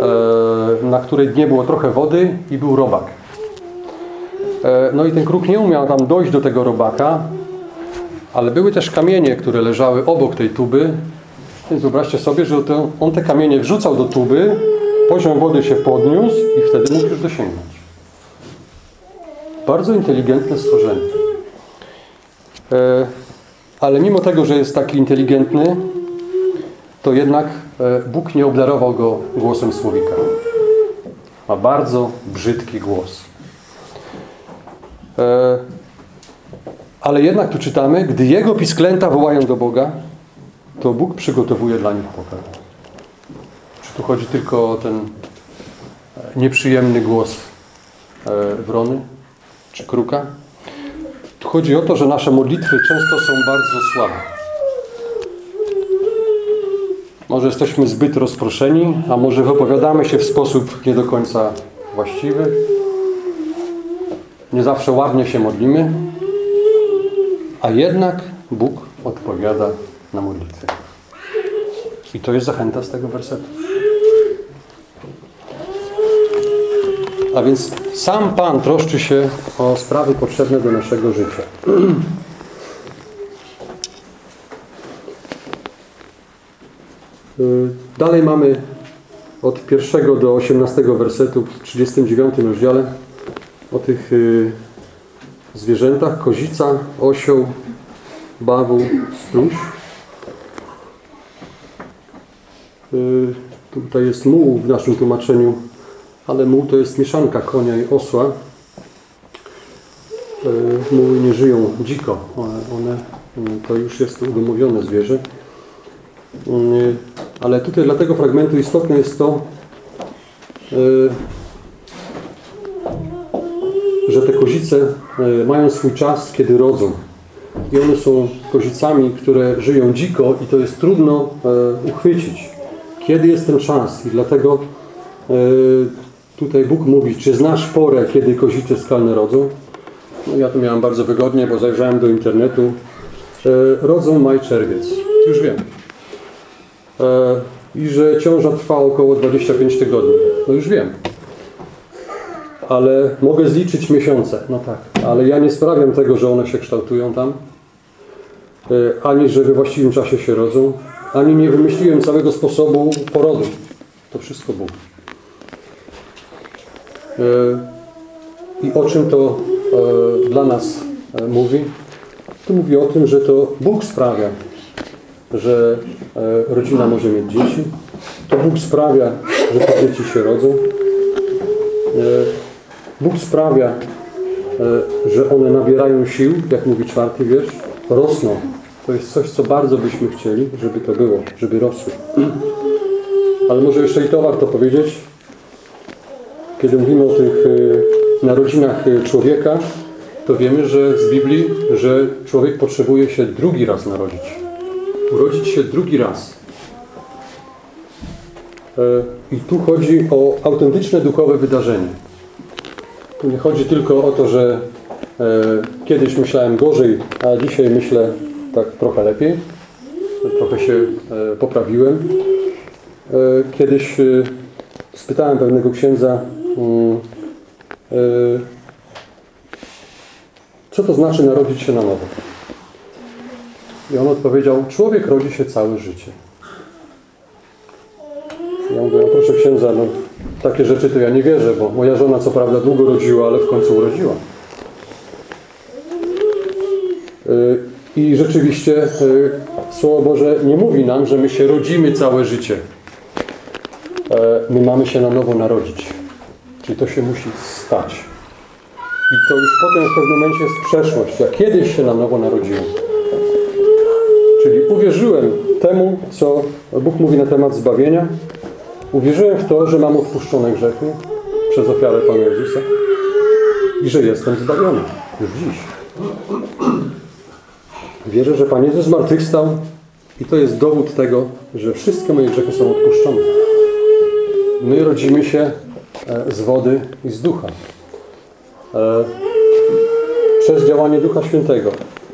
e, na której dnie było trochę wody i był robak. E, No i ten kruk nie umiał tam dojść do tego robaka, ale były też kamienie, które leżały obok tej tuby. Więc wyobraźcie sobie, że on te kamienie wrzucał do tuby, poziom wody się podniósł i wtedy mógł już dosięgnąć. Bardzo inteligentne stworzenie. E, Ale mimo tego, że jest taki inteligentny, to jednak e, Bóg nie obdarował go głosem słowika. Ma bardzo brzydki głos. E, Ale jednak tu czytamy, gdy jego pisklęta wołają do Boga, to Bóg przygotowuje dla nich pokarm. Czy tu chodzi tylko o ten e, nieprzyjemny głos e, wrony czy kruka? Tu chodzi o to, że nasze modlitwy często są bardzo słabe. Może jesteśmy zbyt rozproszeni, a może wypowiadamy się w sposób nie do końca właściwy. Nie zawsze ładnie się modlimy, a jednak Bóg odpowiada na modlitwę. I to jest zachęta z tego wersetu. A więc sam Pan troszczy się o sprawy potrzebne do naszego życia. Y, Dalej mamy od pierwszego do 18 wersetu w 39 rozdziale o tych y, zwierzętach. Kozica, osioł, bawu, struś. Y, Tutaj jest muł w naszym tłumaczeniu, ale muł to jest mieszanka konia i osła. Y, Muły nie żyją dziko, one, one to już jest udomowione zwierzę. Ale tutaj dla tego fragmentu istotne jest to, że te kozice y, mają swój czas, kiedy rodzą. I one są kozicami, które żyją dziko i to jest trudno e, uchwycić. Kiedy jest ten czas? I dlatego e, tutaj Bóg mówi, czy znasz porę, kiedy kozice skalne rodzą? No ja to miałem bardzo wygodnie, bo zajrzałem do internetu. E, rodzą maj, czerwiec. Już wiem. E, I że ciąża trwa około 25 tygodni. No już wiem. Ale mogę zliczyć miesiące. No tak. Ale ja nie sprawiam tego, że one się kształtują tam. E, ani że we właściwym czasie się rodzą. ani nie wymyśliłem całego sposobu porodu. To wszystko Bóg. E, I o czym to e, dla nas mówi? To mówi o tym, że to Bóg sprawia, że rodzina może mieć dzieci. To Bóg sprawia, że te dzieci się rodzą. Bóg sprawia, e, że one nabierają sił, jak mówi czwarty wiersz, rosną. To jest coś, co bardzo byśmy chcieli, żeby to było, żeby rosły. (clears throat) Ale może jeszcze i to warto powiedzieć, kiedy mówimy o tych e, narodzinach e, człowieka, to wiemy, że z Biblii, że człowiek potrzebuje się drugi raz narodzić. Urodzić się drugi raz. I tu chodzi o autentyczne duchowe wydarzenie. Tu nie chodzi tylko o to, że e, kiedyś myślałem gorzej, a dzisiaj myślę tak trochę lepiej. Trochę się e, poprawiłem. E, kiedyś e, spytałem pewnego księdza, mm, e, co to znaczy narodzić się na nowo. I on odpowiedział, człowiek rodzi się całe życie. Ja mówię, no proszę księdza, no, takie rzeczy to ja nie wierzę, bo moja żona co prawda długo rodziła, ale w końcu urodziła. Yy, I rzeczywiście yy, Słowo Boże nie mówi nam, że my się rodzimy całe życie. Yy, My mamy się na nowo narodzić. Czyli to się musi stać. I to już potem w pewnym momencie jest przeszłość. Ja kiedyś się na nowo narodziłem. Czyli uwierzyłem temu, co Bóg mówi na temat zbawienia. Uwierzyłem w to, że mam odpuszczone grzechy przez ofiarę Pana Jezusa i że jestem zbawiony już dziś. Wierzę, że Pan Jezus zmartwychwstał i to jest dowód tego, że wszystkie moje grzechy są odpuszczone. My rodzimy się e, z wody i z ducha. E, Przez działanie Ducha Świętego,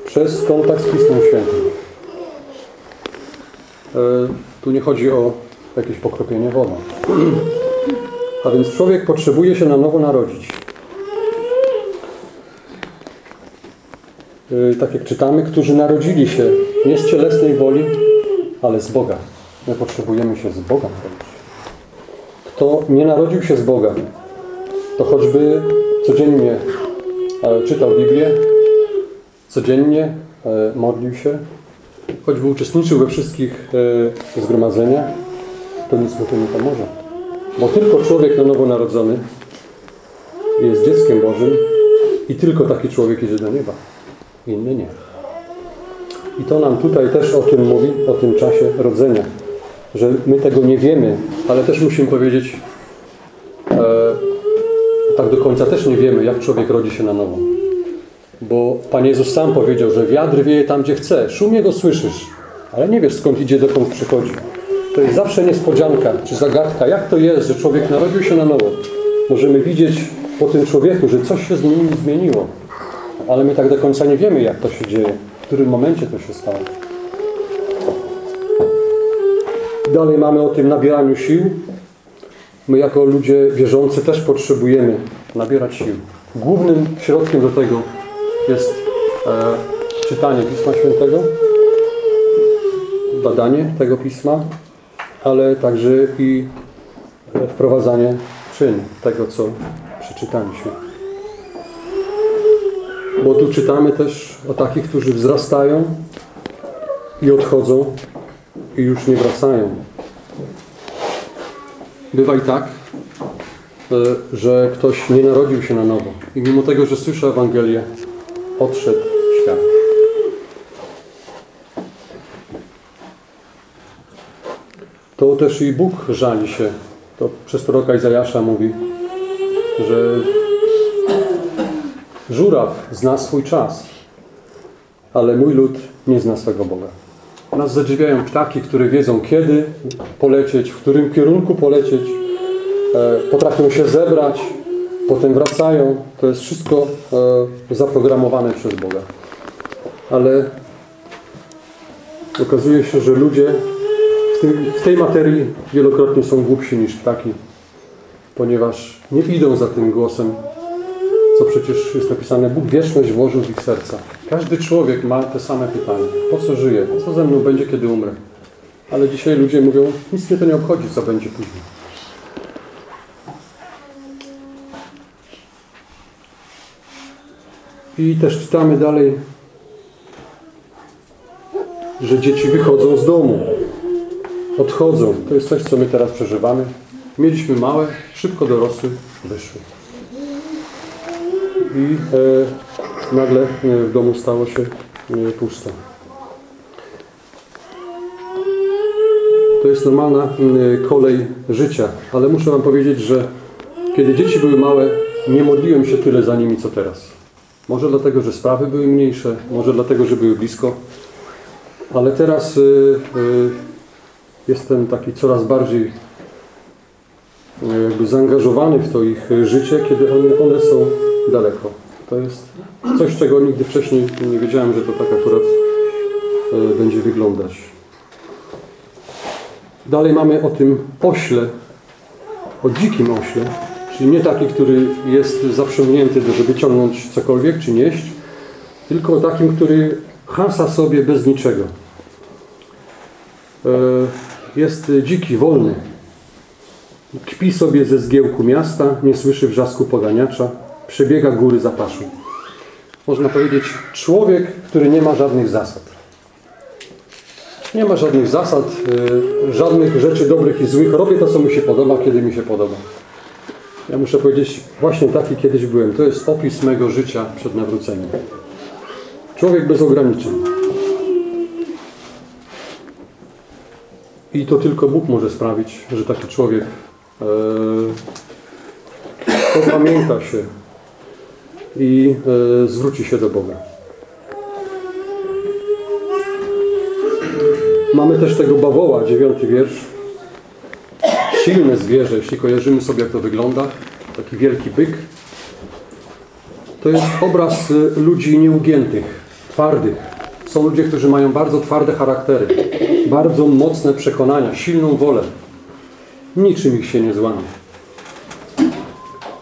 przez kontakt z Pismem Świętym. E, Tu nie chodzi o jakieś pokropienie wodą. A więc człowiek potrzebuje się na nowo narodzić. E, Tak jak czytamy, którzy narodzili się nie z cielesnej woli, ale z Boga. My potrzebujemy się z Boga narodzić. Kto nie narodził się z Boga, to choćby codziennie e, czytał Biblię, codziennie e, modlił się, choćby uczestniczył we wszystkich e, zgromadzeniach, to nic mu to nie pomoże. Bo tylko człowiek na nowo narodzony jest dzieckiem Bożym i tylko taki człowiek idzie do nieba. Inny nie. I to nam tutaj też o tym mówi, o tym czasie rodzenia. Że my tego nie wiemy, ale też musimy powiedzieć, e, tak do końca też nie wiemy, jak człowiek rodzi się na nowo. Bo Pan Jezus sam powiedział, że wiatr wieje tam, gdzie chce. Szumie go słyszysz, ale nie wiesz skąd idzie, dokąd przychodzi. To jest zawsze niespodzianka, czy zagadka. Jak to jest, że człowiek narodził się na nowo? Możemy widzieć po tym człowieku, że coś się zmieni- zmieniło. Ale my tak do końca nie wiemy, jak to się dzieje. W którym momencie to się stało. Dalej mamy o tym nabieraniu sił. My jako ludzie wierzący też potrzebujemy nabierać sił. Głównym środkiem do tego jest e, czytanie Pisma Świętego, badanie tego Pisma, ale także i e, wprowadzanie czyn tego, co przeczytaliśmy. Bo tu czytamy też o takich, którzy wzrastają i odchodzą i już nie wracają. Bywa i tak, e, że ktoś nie narodził się na nowo i mimo tego, że słyszy Ewangelię, odszedł w świat. To też i Bóg żali się. To przez proroka Izajasza mówi, że żuraw zna swój czas, ale mój lud nie zna swego Boga. Nas zadziwiają ptaki, które wiedzą kiedy polecieć, w którym kierunku polecieć. E, potrafią się zebrać, potem wracają. To jest wszystko e, zaprogramowane przez Boga. Ale okazuje się, że ludzie w, w tej materii wielokrotnie są głupsi niż ptaki, ponieważ nie idą za tym głosem, co przecież jest napisane, Bóg wieczność włożył w ich serca. Każdy człowiek ma te same pytanie. Po co żyję? Co ze mną będzie, kiedy umrę? Ale dzisiaj ludzie mówią, nic mnie to nie obchodzi, co będzie później. I też czytamy dalej, że dzieci wychodzą z domu, odchodzą. To jest coś, co my teraz przeżywamy. Mieliśmy małe, szybko dorosły, wyszły. I e, nagle e, w domu stało się e, pusto. To jest normalna e, kolej życia, ale muszę Wam powiedzieć, że kiedy dzieci były małe, nie modliłem się tyle za nimi, co teraz. Może dlatego, że sprawy były mniejsze, może dlatego, że były blisko, ale teraz y, y, jestem taki coraz bardziej y, jakby zaangażowany w to ich życie, kiedy one, one są daleko. To jest coś, czego nigdy wcześniej nie wiedziałem, że to tak akurat y, będzie wyglądać. Dalej mamy o tym ośle, o dzikim ośle, czyli nie taki, który jest zaprzęgnięty, żeby ciągnąć cokolwiek czy nieść, tylko takim, który hasa sobie bez niczego. E, Jest dziki, wolny. Kpi sobie ze zgiełku miasta, nie słyszy wrzasku poganiacza, przebiega góry zapaszu. Można powiedzieć, człowiek, który nie ma żadnych zasad. Nie ma żadnych zasad, e, żadnych rzeczy dobrych i złych. Robię to, co mi się podoba, kiedy mi się podoba. Ja muszę powiedzieć, właśnie taki kiedyś byłem. To jest opis mego życia przed nawróceniem. Człowiek bez ograniczeń. I to tylko Bóg może sprawić, że taki człowiek e, opamięta się i e, zwróci się do Boga. Mamy też tego bawoła, dziewiąty wiersz. Silne zwierzę, jeśli kojarzymy sobie, jak to wygląda. Taki wielki byk. To jest obraz y, ludzi nieugiętych, twardych. Są ludzie, którzy mają bardzo twarde charaktery, bardzo mocne przekonania, silną wolę. Niczym ich się nie złamie.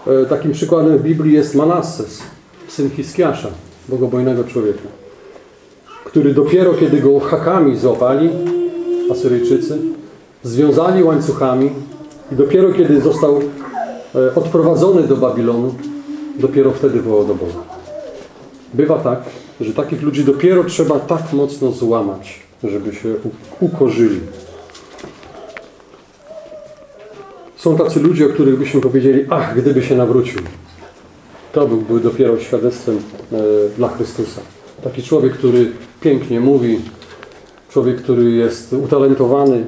E, Takim przykładem w Biblii jest Manasses, syn Hiskiasza, bogobojnego człowieka, który dopiero kiedy go hakami złapali, Asyryjczycy, związali łańcuchami i dopiero kiedy został e, odprowadzony do Babilonu, dopiero wtedy wołał do Boga. Bywa tak, że takich ludzi dopiero trzeba tak mocno złamać, żeby się ukorzyli. Są tacy ludzie, o których byśmy powiedzieli, ach, gdyby się nawrócił. To byłby dopiero świadectwem e, dla Chrystusa. Taki człowiek, który pięknie mówi, człowiek, który jest utalentowany.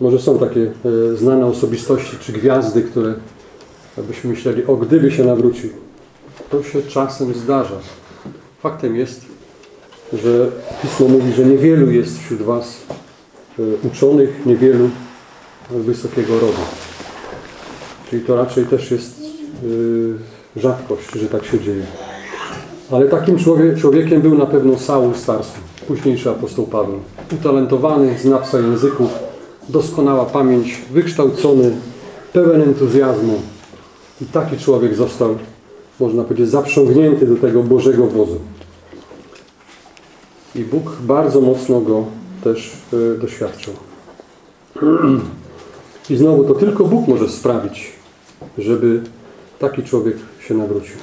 Może są takie e, znane osobistości czy gwiazdy, które byśmy myśleli, o gdyby się nawrócił. To się czasem zdarza. Faktem jest, że Pismo mówi, że niewielu jest wśród Was e, uczonych, niewielu wysokiego rodu. Czyli to raczej też jest e, rzadkość, że tak się dzieje. Ale takim człowie, człowiekiem był na pewno Saul Starski, późniejszy apostoł Paweł. Utalentowany, znawca języków, doskonała pamięć, wykształcony, pełen entuzjazmu. I taki człowiek został, można powiedzieć, zaprzągnięty do tego Bożego wozu. I Bóg bardzo mocno go też e, doświadczył. (clears throat) I znowu to tylko Bóg może sprawić, żeby taki człowiek się nawrócił.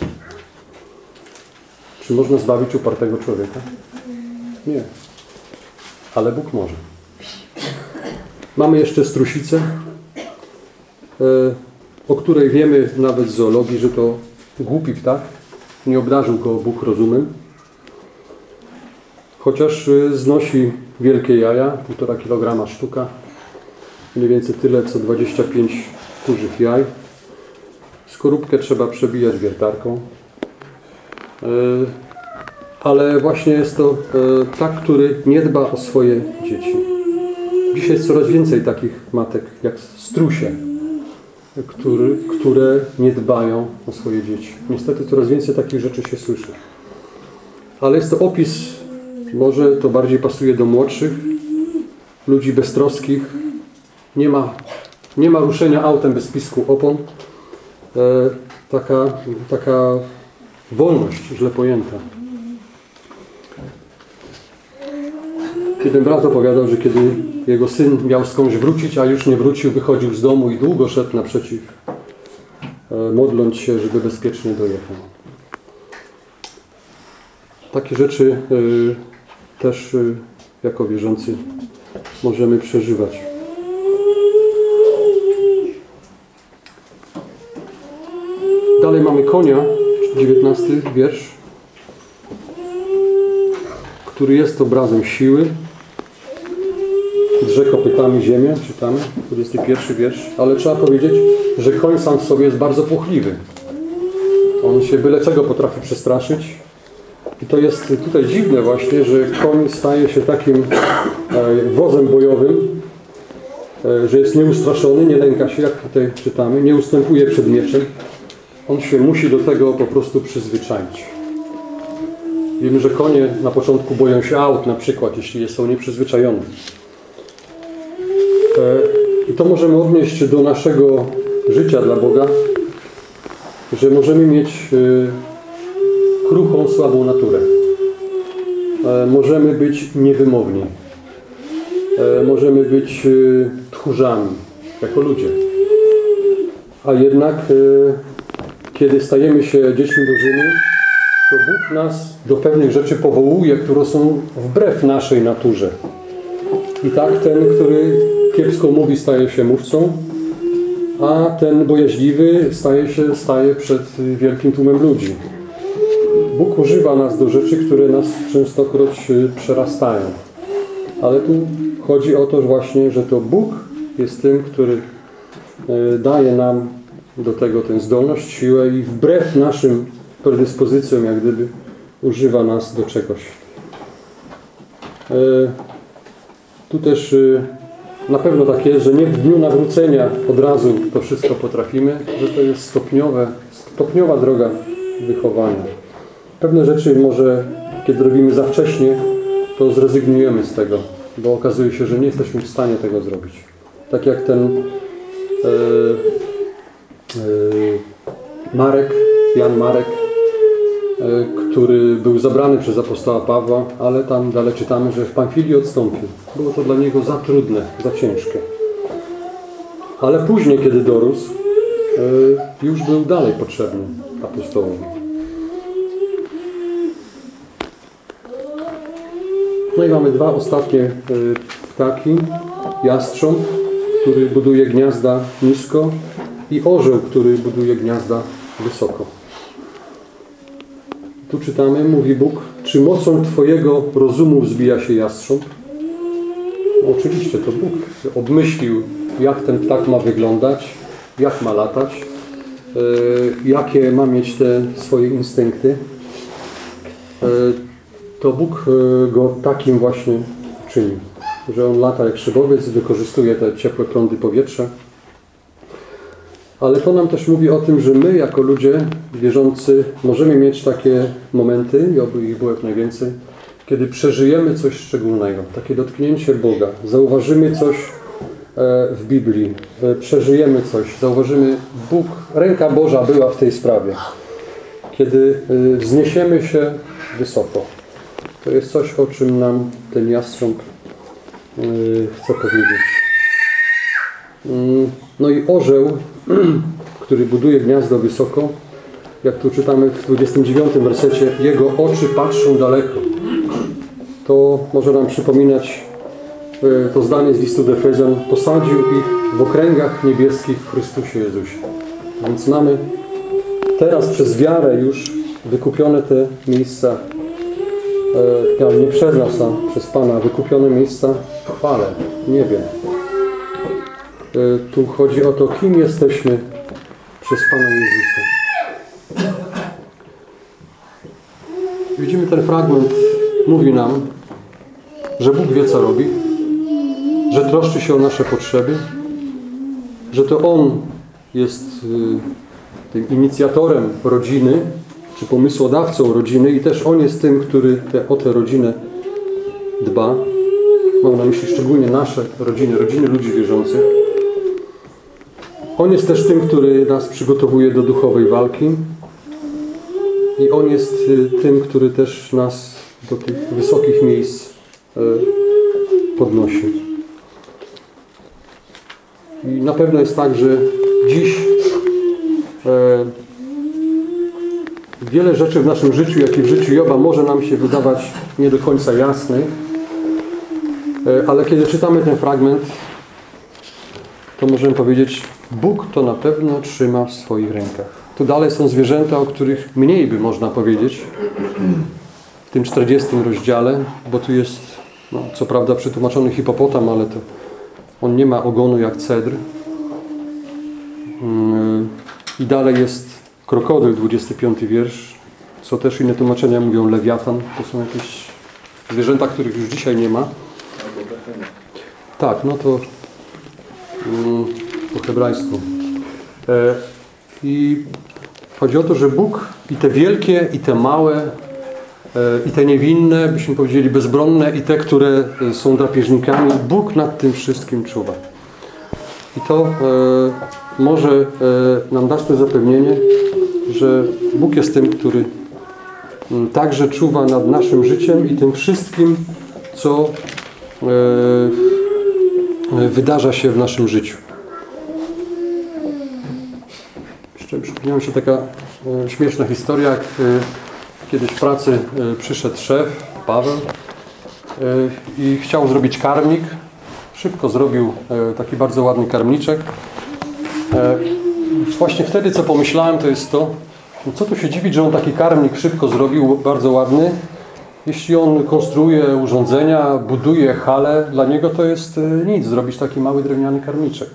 Czy można zbawić upartego człowieka? Nie. Ale Bóg może. Mamy jeszcze strusicę, e, o której wiemy nawet z zoologii, że to głupi ptak. Nie obdarzył go Bóg rozumem. Chociaż e, znosi wielkie jaja, 1,5 kg sztuka. Mniej więcej tyle, co 25 kurzych jaj. Skorupkę trzeba przebijać wiertarką. E, ale właśnie jest to e, ptak, który nie dba o swoje dzieci. Dzisiaj jest coraz więcej takich matek jak strusie, który, które nie dbają o swoje dzieci. Niestety coraz więcej takich rzeczy się słyszy. Ale jest to opis, może to bardziej pasuje do młodszych, ludzi beztroskich. Nie ma, nie ma ruszenia autem bez pisku opon. E, taka, taka wolność źle pojęta. Jeden brat opowiadał, że kiedy jego syn miał skądś wrócić, a już nie wrócił, wychodził z domu i długo szedł naprzeciw, e, modląc się, żeby bezpiecznie dojechał. Takie rzeczy e, też e, jako wierzący możemy przeżywać. Dalej mamy konia, 19 wiersz, który jest obrazem siły. Drze kopytami ziemię, czytamy, 21 wiersz, ale trzeba powiedzieć, że koń sam w sobie jest bardzo płochliwy. On się byle czego potrafi przestraszyć. I to jest tutaj dziwne właśnie, że koń staje się takim e, wozem bojowym, e, że jest nieustraszony, nie lęka się, jak tutaj czytamy, nie ustępuje przed mieczem. On się musi do tego po prostu przyzwyczaić. Wiemy, że konie na początku boją się aut na przykład, jeśli są nieprzyzwyczajone. E, I to możemy odnieść do naszego życia dla Boga, że możemy mieć e, kruchą, słabą naturę. E, Możemy być niewymowni. Możemy być tchórzami, jako ludzie. A jednak, kiedy stajemy się dziećmi Bożymi, to Bóg nas do pewnych rzeczy powołuje, które są wbrew naszej naturze. I tak ten, który kiepsko mówi, staje się mówcą, a ten bojaźliwy staje się staje przed wielkim tłumem ludzi. Bóg używa nas do rzeczy, które nas częstokroć przerastają. Ale tu chodzi o to właśnie, że to Bóg jest tym, który e, daje nam do tego tę zdolność, siłę i wbrew naszym predyspozycją, jak gdyby używa nas do czegoś. E, tu też na pewno tak jest, że nie w dniu nawrócenia od razu to wszystko potrafimy, że to jest stopniowe, stopniowa droga wychowania. Pewne rzeczy może, kiedy robimy za wcześnie, to zrezygnujemy z tego, bo okazuje się, że nie jesteśmy w stanie tego zrobić. Tak jak ten e, e, Marek, Jan Marek, E, który był zabrany przez apostoła Pawła, ale tam dalej czytamy, że w Pamfilii odstąpił. Było to dla niego za trudne, za ciężkie. Ale później, kiedy dorósł, e, już był dalej potrzebny apostołowi. I mamy dwa ostatnie e, ptaki. Jastrząb, który buduje gniazda nisko i orzeł, który buduje gniazda wysoko. Tu czytamy, mówi Bóg, czy mocą Twojego rozumu wzbija się jastrząb? No, oczywiście to Bóg obmyślił, jak ten ptak ma wyglądać, jak ma latać, yy, jakie ma mieć te swoje instynkty. To Bóg yy, go takim właśnie czyni, że on lata jak szybowiec, wykorzystuje te ciepłe prądy powietrza. Ale to nam też mówi o tym, że my jako ludzie wierzący możemy mieć takie momenty, i oby ich było jak najwięcej, kiedy przeżyjemy coś szczególnego, takie dotknięcie Boga, zauważymy coś e, w Biblii, e, przeżyjemy coś, zauważymy Bóg, ręka Boża była w tej sprawie. Kiedy e, wzniesiemy się wysoko. To jest coś, o czym nam ten jastrząb chce powiedzieć. Mm, no i orzeł (clears throat) który buduje gniazdo wysoko, jak tu czytamy w 29 wersecie, jego oczy patrzą daleko. To może nam przypominać e, to zdanie z listu do Efezjan, posadził ich w okręgach niebieskich w Chrystusie Jezusie. Więc mamy teraz przez wiarę już wykupione te miejsca, e, nie przez nas, a przez Pana, wykupione miejsca w chwale, w niebie. E, tu chodzi o to, kim jesteśmy przez Pana Jezusa. Widzimy ten fragment, mówi nam, że Bóg wie, co robi, że troszczy się o nasze potrzeby, że to On jest y, tym inicjatorem rodziny, czy pomysłodawcą rodziny i też On jest tym, który te, o tę rodzinę dba. Mam na myśli szczególnie nasze rodziny, rodziny ludzi wierzących. On jest też tym, który nas przygotowuje do duchowej walki. I On jest y, tym, który też nas do tych wysokich miejsc y, podnosi. I na pewno jest tak, że dziś e, wiele rzeczy w naszym życiu, jak i w życiu Joba może nam się wydawać nie do końca jasne, e, ale kiedy czytamy ten fragment, to możemy powiedzieć, Bóg to na pewno trzyma w swoich rękach. Tu dalej są zwierzęta, o których mniej by można powiedzieć w tym 40 rozdziale, bo tu jest, no, co prawda, przetłumaczony hipopotam, ale to on nie ma ogonu jak cedr. Mm, I dalej jest krokodyl, 25 wiersz, co też inne tłumaczenia mówią lewiatan. To są jakieś zwierzęta, których już dzisiaj nie ma. Tak, no to mm, po hebrajsku. E, I chodzi o to, że Bóg i te wielkie, i te małe, e, i te niewinne, byśmy powiedzieli bezbronne, i te, które e, są drapieżnikami, Bóg nad tym wszystkim czuwa. I to e, może e, nam dać to zapewnienie, że Bóg jest tym, który m, także czuwa nad naszym życiem i tym wszystkim, co e, wydarza się w naszym życiu. Jeszcze przypomniała mi się taka e, śmieszna historia, jak e, kiedyś w pracy przyszedł szef, Paweł, i chciał zrobić karmnik. Szybko zrobił taki bardzo ładny karmniczek. Właśnie wtedy, co pomyślałem, to jest to, no co tu się dziwić, że on taki karmnik szybko zrobił, bardzo ładny. Jeśli on konstruuje urządzenia, buduje hale, dla niego to jest e, nic, zrobić taki mały drewniany karmniczek.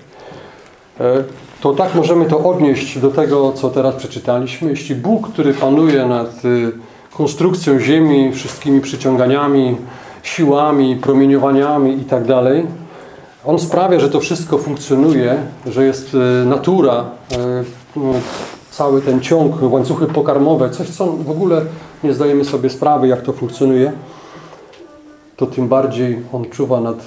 E, To tak możemy to odnieść do tego, co teraz przeczytaliśmy. Jeśli Bóg, który panuje nad y, konstrukcją ziemi, wszystkimi przyciąganiami, siłami, promieniowaniami i tak On sprawia, że to wszystko funkcjonuje, że jest natura, no, cały ten ciąg, łańcuchy pokarmowe, coś, co w ogóle nie zdajemy sobie sprawy, jak to funkcjonuje, to tym bardziej On czuwa nad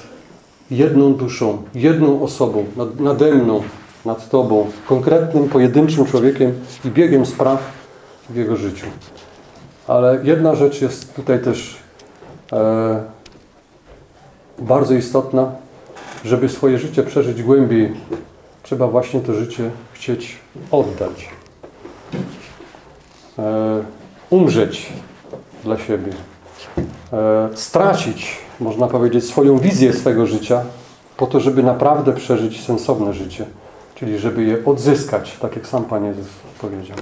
jedną duszą, jedną osobą, nad, nade mną, nad Tobą, konkretnym, pojedynczym człowiekiem i biegiem spraw w jego życiu. Ale jedna rzecz jest tutaj też e, bardzo istotna, żeby swoje życie przeżyć głębiej, trzeba właśnie to życie chcieć oddać. E, umrzeć dla siebie. E, stracić, można powiedzieć, swoją wizję swego życia po to, żeby naprawdę przeżyć sensowne życie. Czyli żeby je odzyskać, tak jak sam Pan Jezus powiedział.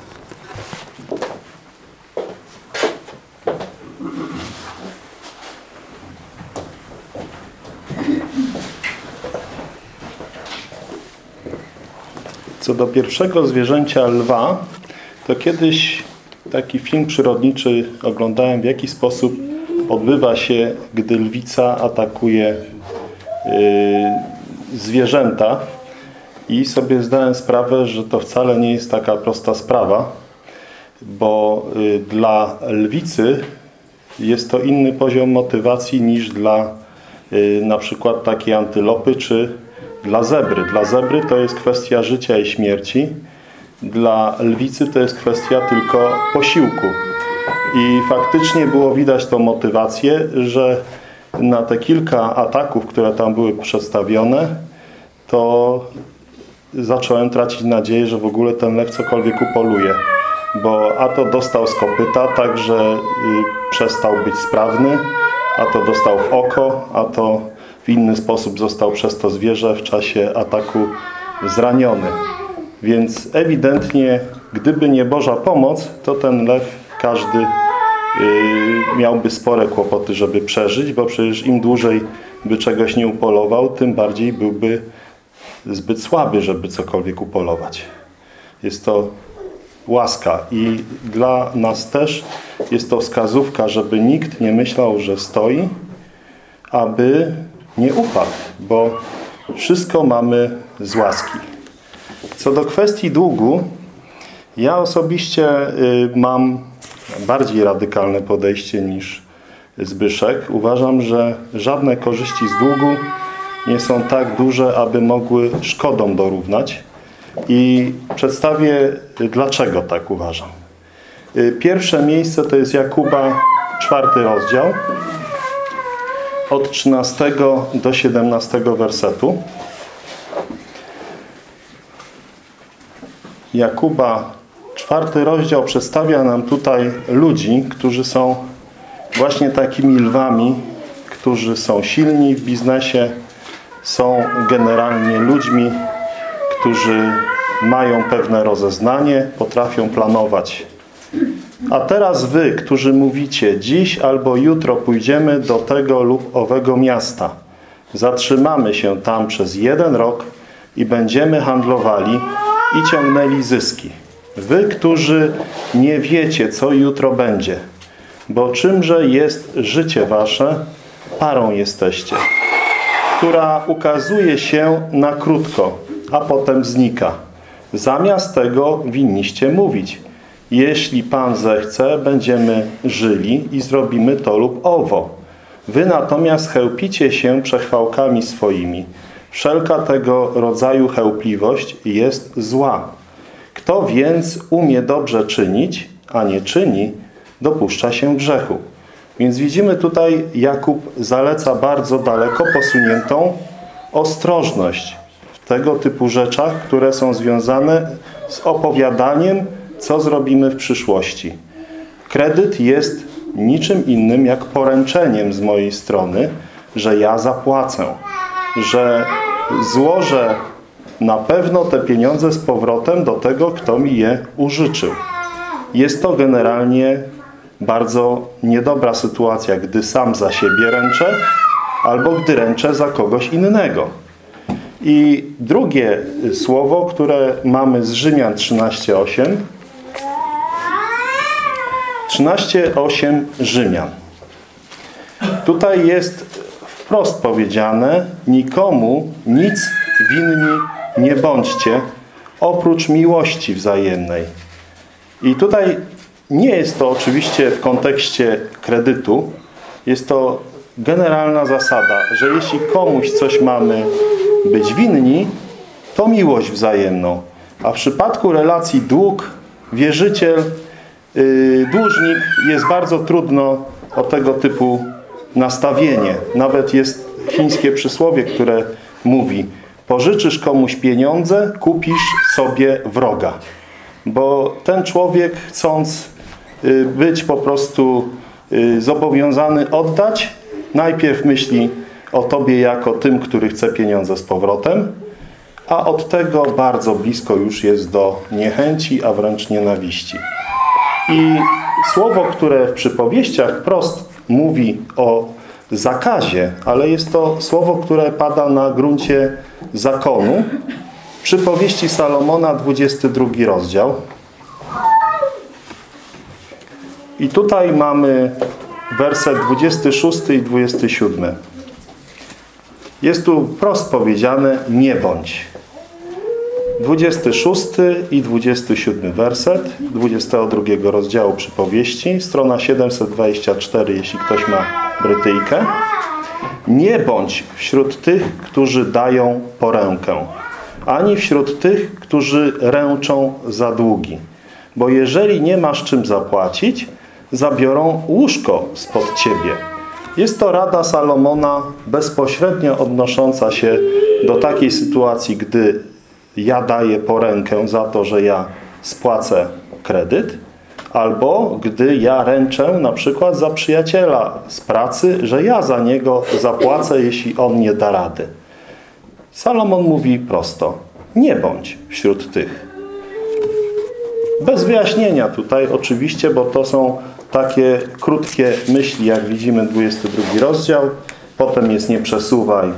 Co do pierwszego zwierzęcia lwa, to kiedyś taki film przyrodniczy oglądałem, w jaki sposób odbywa się, gdy lwica atakuje yy, zwierzęta i sobie zdałem sprawę, że to wcale nie jest taka prosta sprawa, bo yy, dla lwicy jest to inny poziom motywacji niż dla yy, na przykład takiej antylopy czy dla zebry. Dla zebry to jest kwestia życia i śmierci. Dla lwicy to jest kwestia tylko posiłku. I faktycznie było widać tą motywację, że na te kilka ataków, które tam były przedstawione, to zacząłem tracić nadzieję, że w ogóle ten lew cokolwiek upoluje. Bo a to dostał z kopyta, tak że y, przestał być sprawny, a to dostał w oko, a to w inny sposób został przez to zwierzę w czasie ataku zraniony. Więc ewidentnie, gdyby nie Boża pomoc, to ten lew każdy yy, miałby spore kłopoty, żeby przeżyć, bo przecież im dłużej by czegoś nie upolował, tym bardziej byłby zbyt słaby, żeby cokolwiek upolować. Jest to łaska i dla nas też jest to wskazówka, żeby nikt nie myślał, że stoi, aby nie upadł, bo wszystko mamy z łaski. Co do kwestii długu, ja osobiście y, mam bardziej radykalne podejście niż Zbyszek. Uważam, że żadne korzyści z długu nie są tak duże, aby mogły szkodą dorównać. I przedstawię, dlaczego tak uważam. Y, Pierwsze miejsce to jest Jakuba, czwarty rozdział, od 13 do 17 wersetu. Jakuba, czwarty rozdział przedstawia nam tutaj ludzi, którzy są właśnie takimi lwami, którzy są silni w biznesie, są generalnie ludźmi, którzy mają pewne rozeznanie, potrafią planować. A teraz wy, którzy mówicie, dziś albo jutro pójdziemy do tego lub owego miasta. Zatrzymamy się tam przez jeden rok i będziemy handlowali i ciągnęli zyski. Wy, którzy nie wiecie, co jutro będzie, bo czymże jest życie wasze, parą jesteście, która ukazuje się na krótko, a potem znika. Zamiast tego winniście mówić. Jeśli Pan zechce, będziemy żyli i zrobimy to lub owo. Wy natomiast chełpicie się przechwałkami swoimi. Wszelka tego rodzaju chełpliwość jest zła. Kto więc umie dobrze czynić, a nie czyni, dopuszcza się grzechu. Więc widzimy tutaj, Jakub zaleca bardzo daleko posuniętą ostrożność w tego typu rzeczach, które są związane z opowiadaniem, co zrobimy w przyszłości. Kredyt jest niczym innym jak poręczeniem z mojej strony, że ja zapłacę, że złożę na pewno te pieniądze z powrotem do tego, kto mi je użyczył. Jest to generalnie bardzo niedobra sytuacja, gdy sam za siebie ręczę, albo gdy ręczę za kogoś innego. I drugie słowo, które mamy z Rzymian 13:8 13:8 Rzymian. Tutaj jest wprost powiedziane: nikomu nic winni nie bądźcie, oprócz miłości wzajemnej. I tutaj nie jest to oczywiście w kontekście kredytu, jest to generalna zasada, że jeśli komuś coś mamy być winni, to miłość wzajemną. A w przypadku relacji dług, wierzyciel, yy, dłużnik jest bardzo trudno o tego typu nastawienie. Nawet jest chińskie przysłowie, które mówi pożyczysz komuś pieniądze, kupisz sobie wroga. Bo ten człowiek chcąc yy, być po prostu yy, zobowiązany oddać, najpierw myśli o tobie jako tym, który chce pieniądze z powrotem, a od tego bardzo blisko już jest do niechęci, a wręcz nienawiści. I słowo, które w przypowieściach prost mówi o zakazie, ale jest to słowo, które pada na gruncie zakonu. Przypowieści Salomona, 22 rozdział. I tutaj mamy werset 26 i 27. Jest tu prost powiedziane nie bądź. 26 i 27 werset 22 rozdziału przypowieści, strona 724, jeśli ktoś ma Brytyjkę. Nie bądź wśród tych, którzy dają porękę, ani wśród tych, którzy ręczą za długi. Bo jeżeli nie masz czym zapłacić, zabiorą łóżko spod ciebie. Jest to rada Salomona bezpośrednio odnosząca się do takiej sytuacji, gdy ja daję porękę za to, że ja spłacę kredyt, albo gdy ja ręczę na przykład za przyjaciela z pracy, że ja za niego zapłacę, jeśli on nie da rady. Salomon mówi prosto, nie bądź wśród tych. Bez wyjaśnienia tutaj oczywiście, bo to są takie krótkie myśli, jak widzimy 22 rozdział. Potem jest nie przesuwaj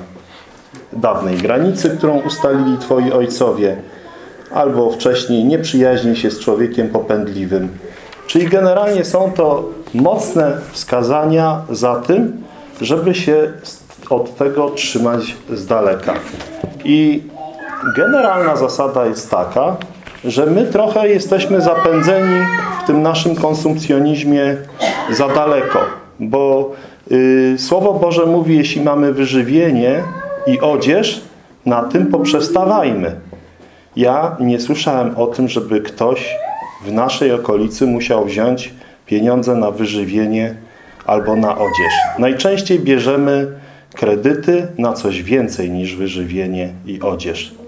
dawnej granicy, którą ustalili twoi ojcowie. Albo wcześniej nie przyjaźnij się z człowiekiem popędliwym. Czyli generalnie są to mocne wskazania za tym, żeby się od tego trzymać z daleka. I generalna zasada jest taka, że my trochę jesteśmy zapędzeni w tym naszym konsumpcjonizmie za daleko. Bo y, Słowo Boże mówi, jeśli mamy wyżywienie i odzież, na tym poprzestawajmy. Ja nie słyszałem o tym, żeby ktoś w naszej okolicy musiał wziąć pieniądze na wyżywienie albo na odzież. Najczęściej bierzemy kredyty na coś więcej niż wyżywienie i odzież.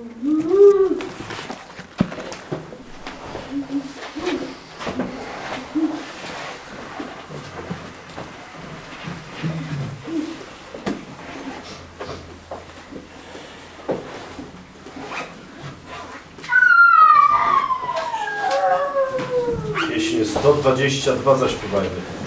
22 zaśpiewajmy.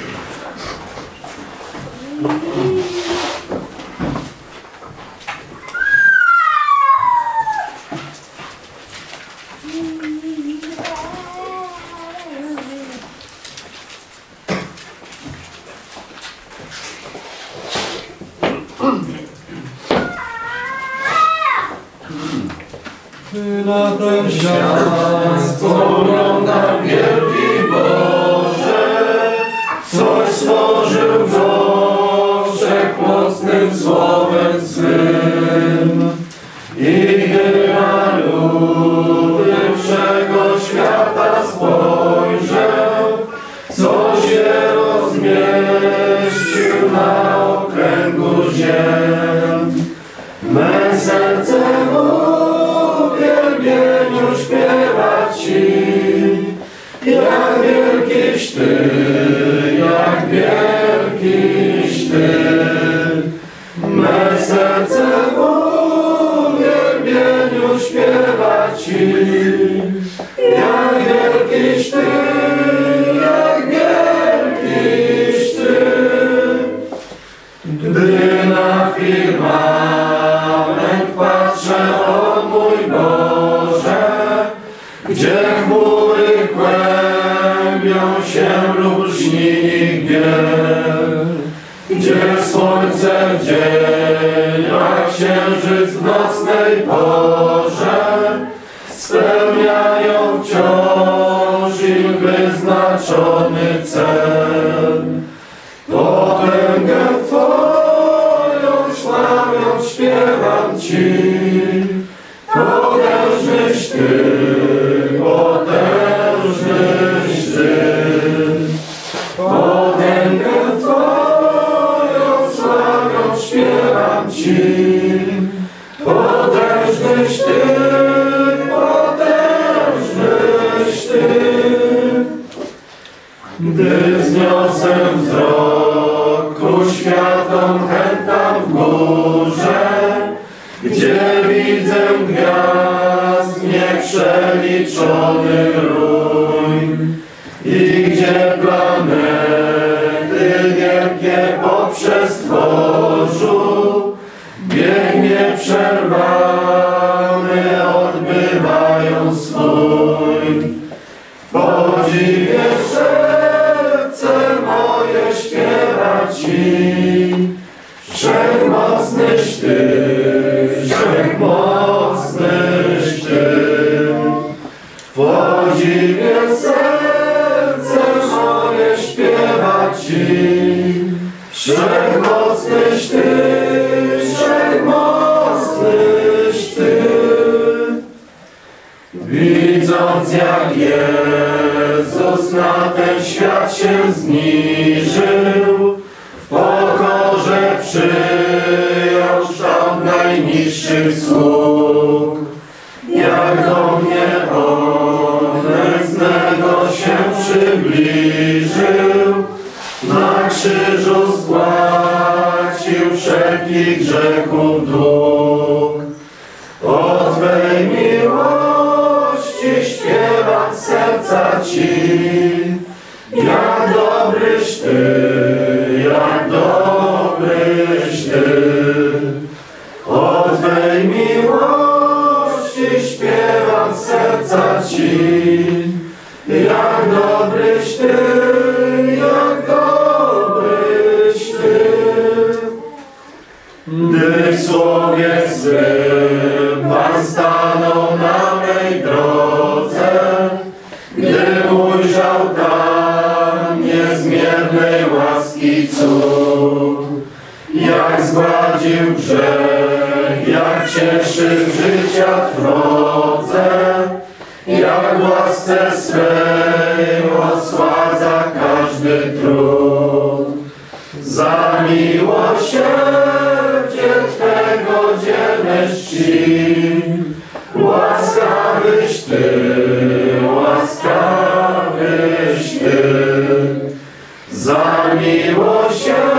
Amen. seus mil. powiedz złym, Pan stanął na mej drodze, gdy ujrzał tam niezmiernej łaski cud. Jak zgładził grzech, jak cieszy życia drodze, jak łasce swej osładza każdy trud. Za miłość. łaskawyś Ty, łaskawyś Ty, za miłosierdzie.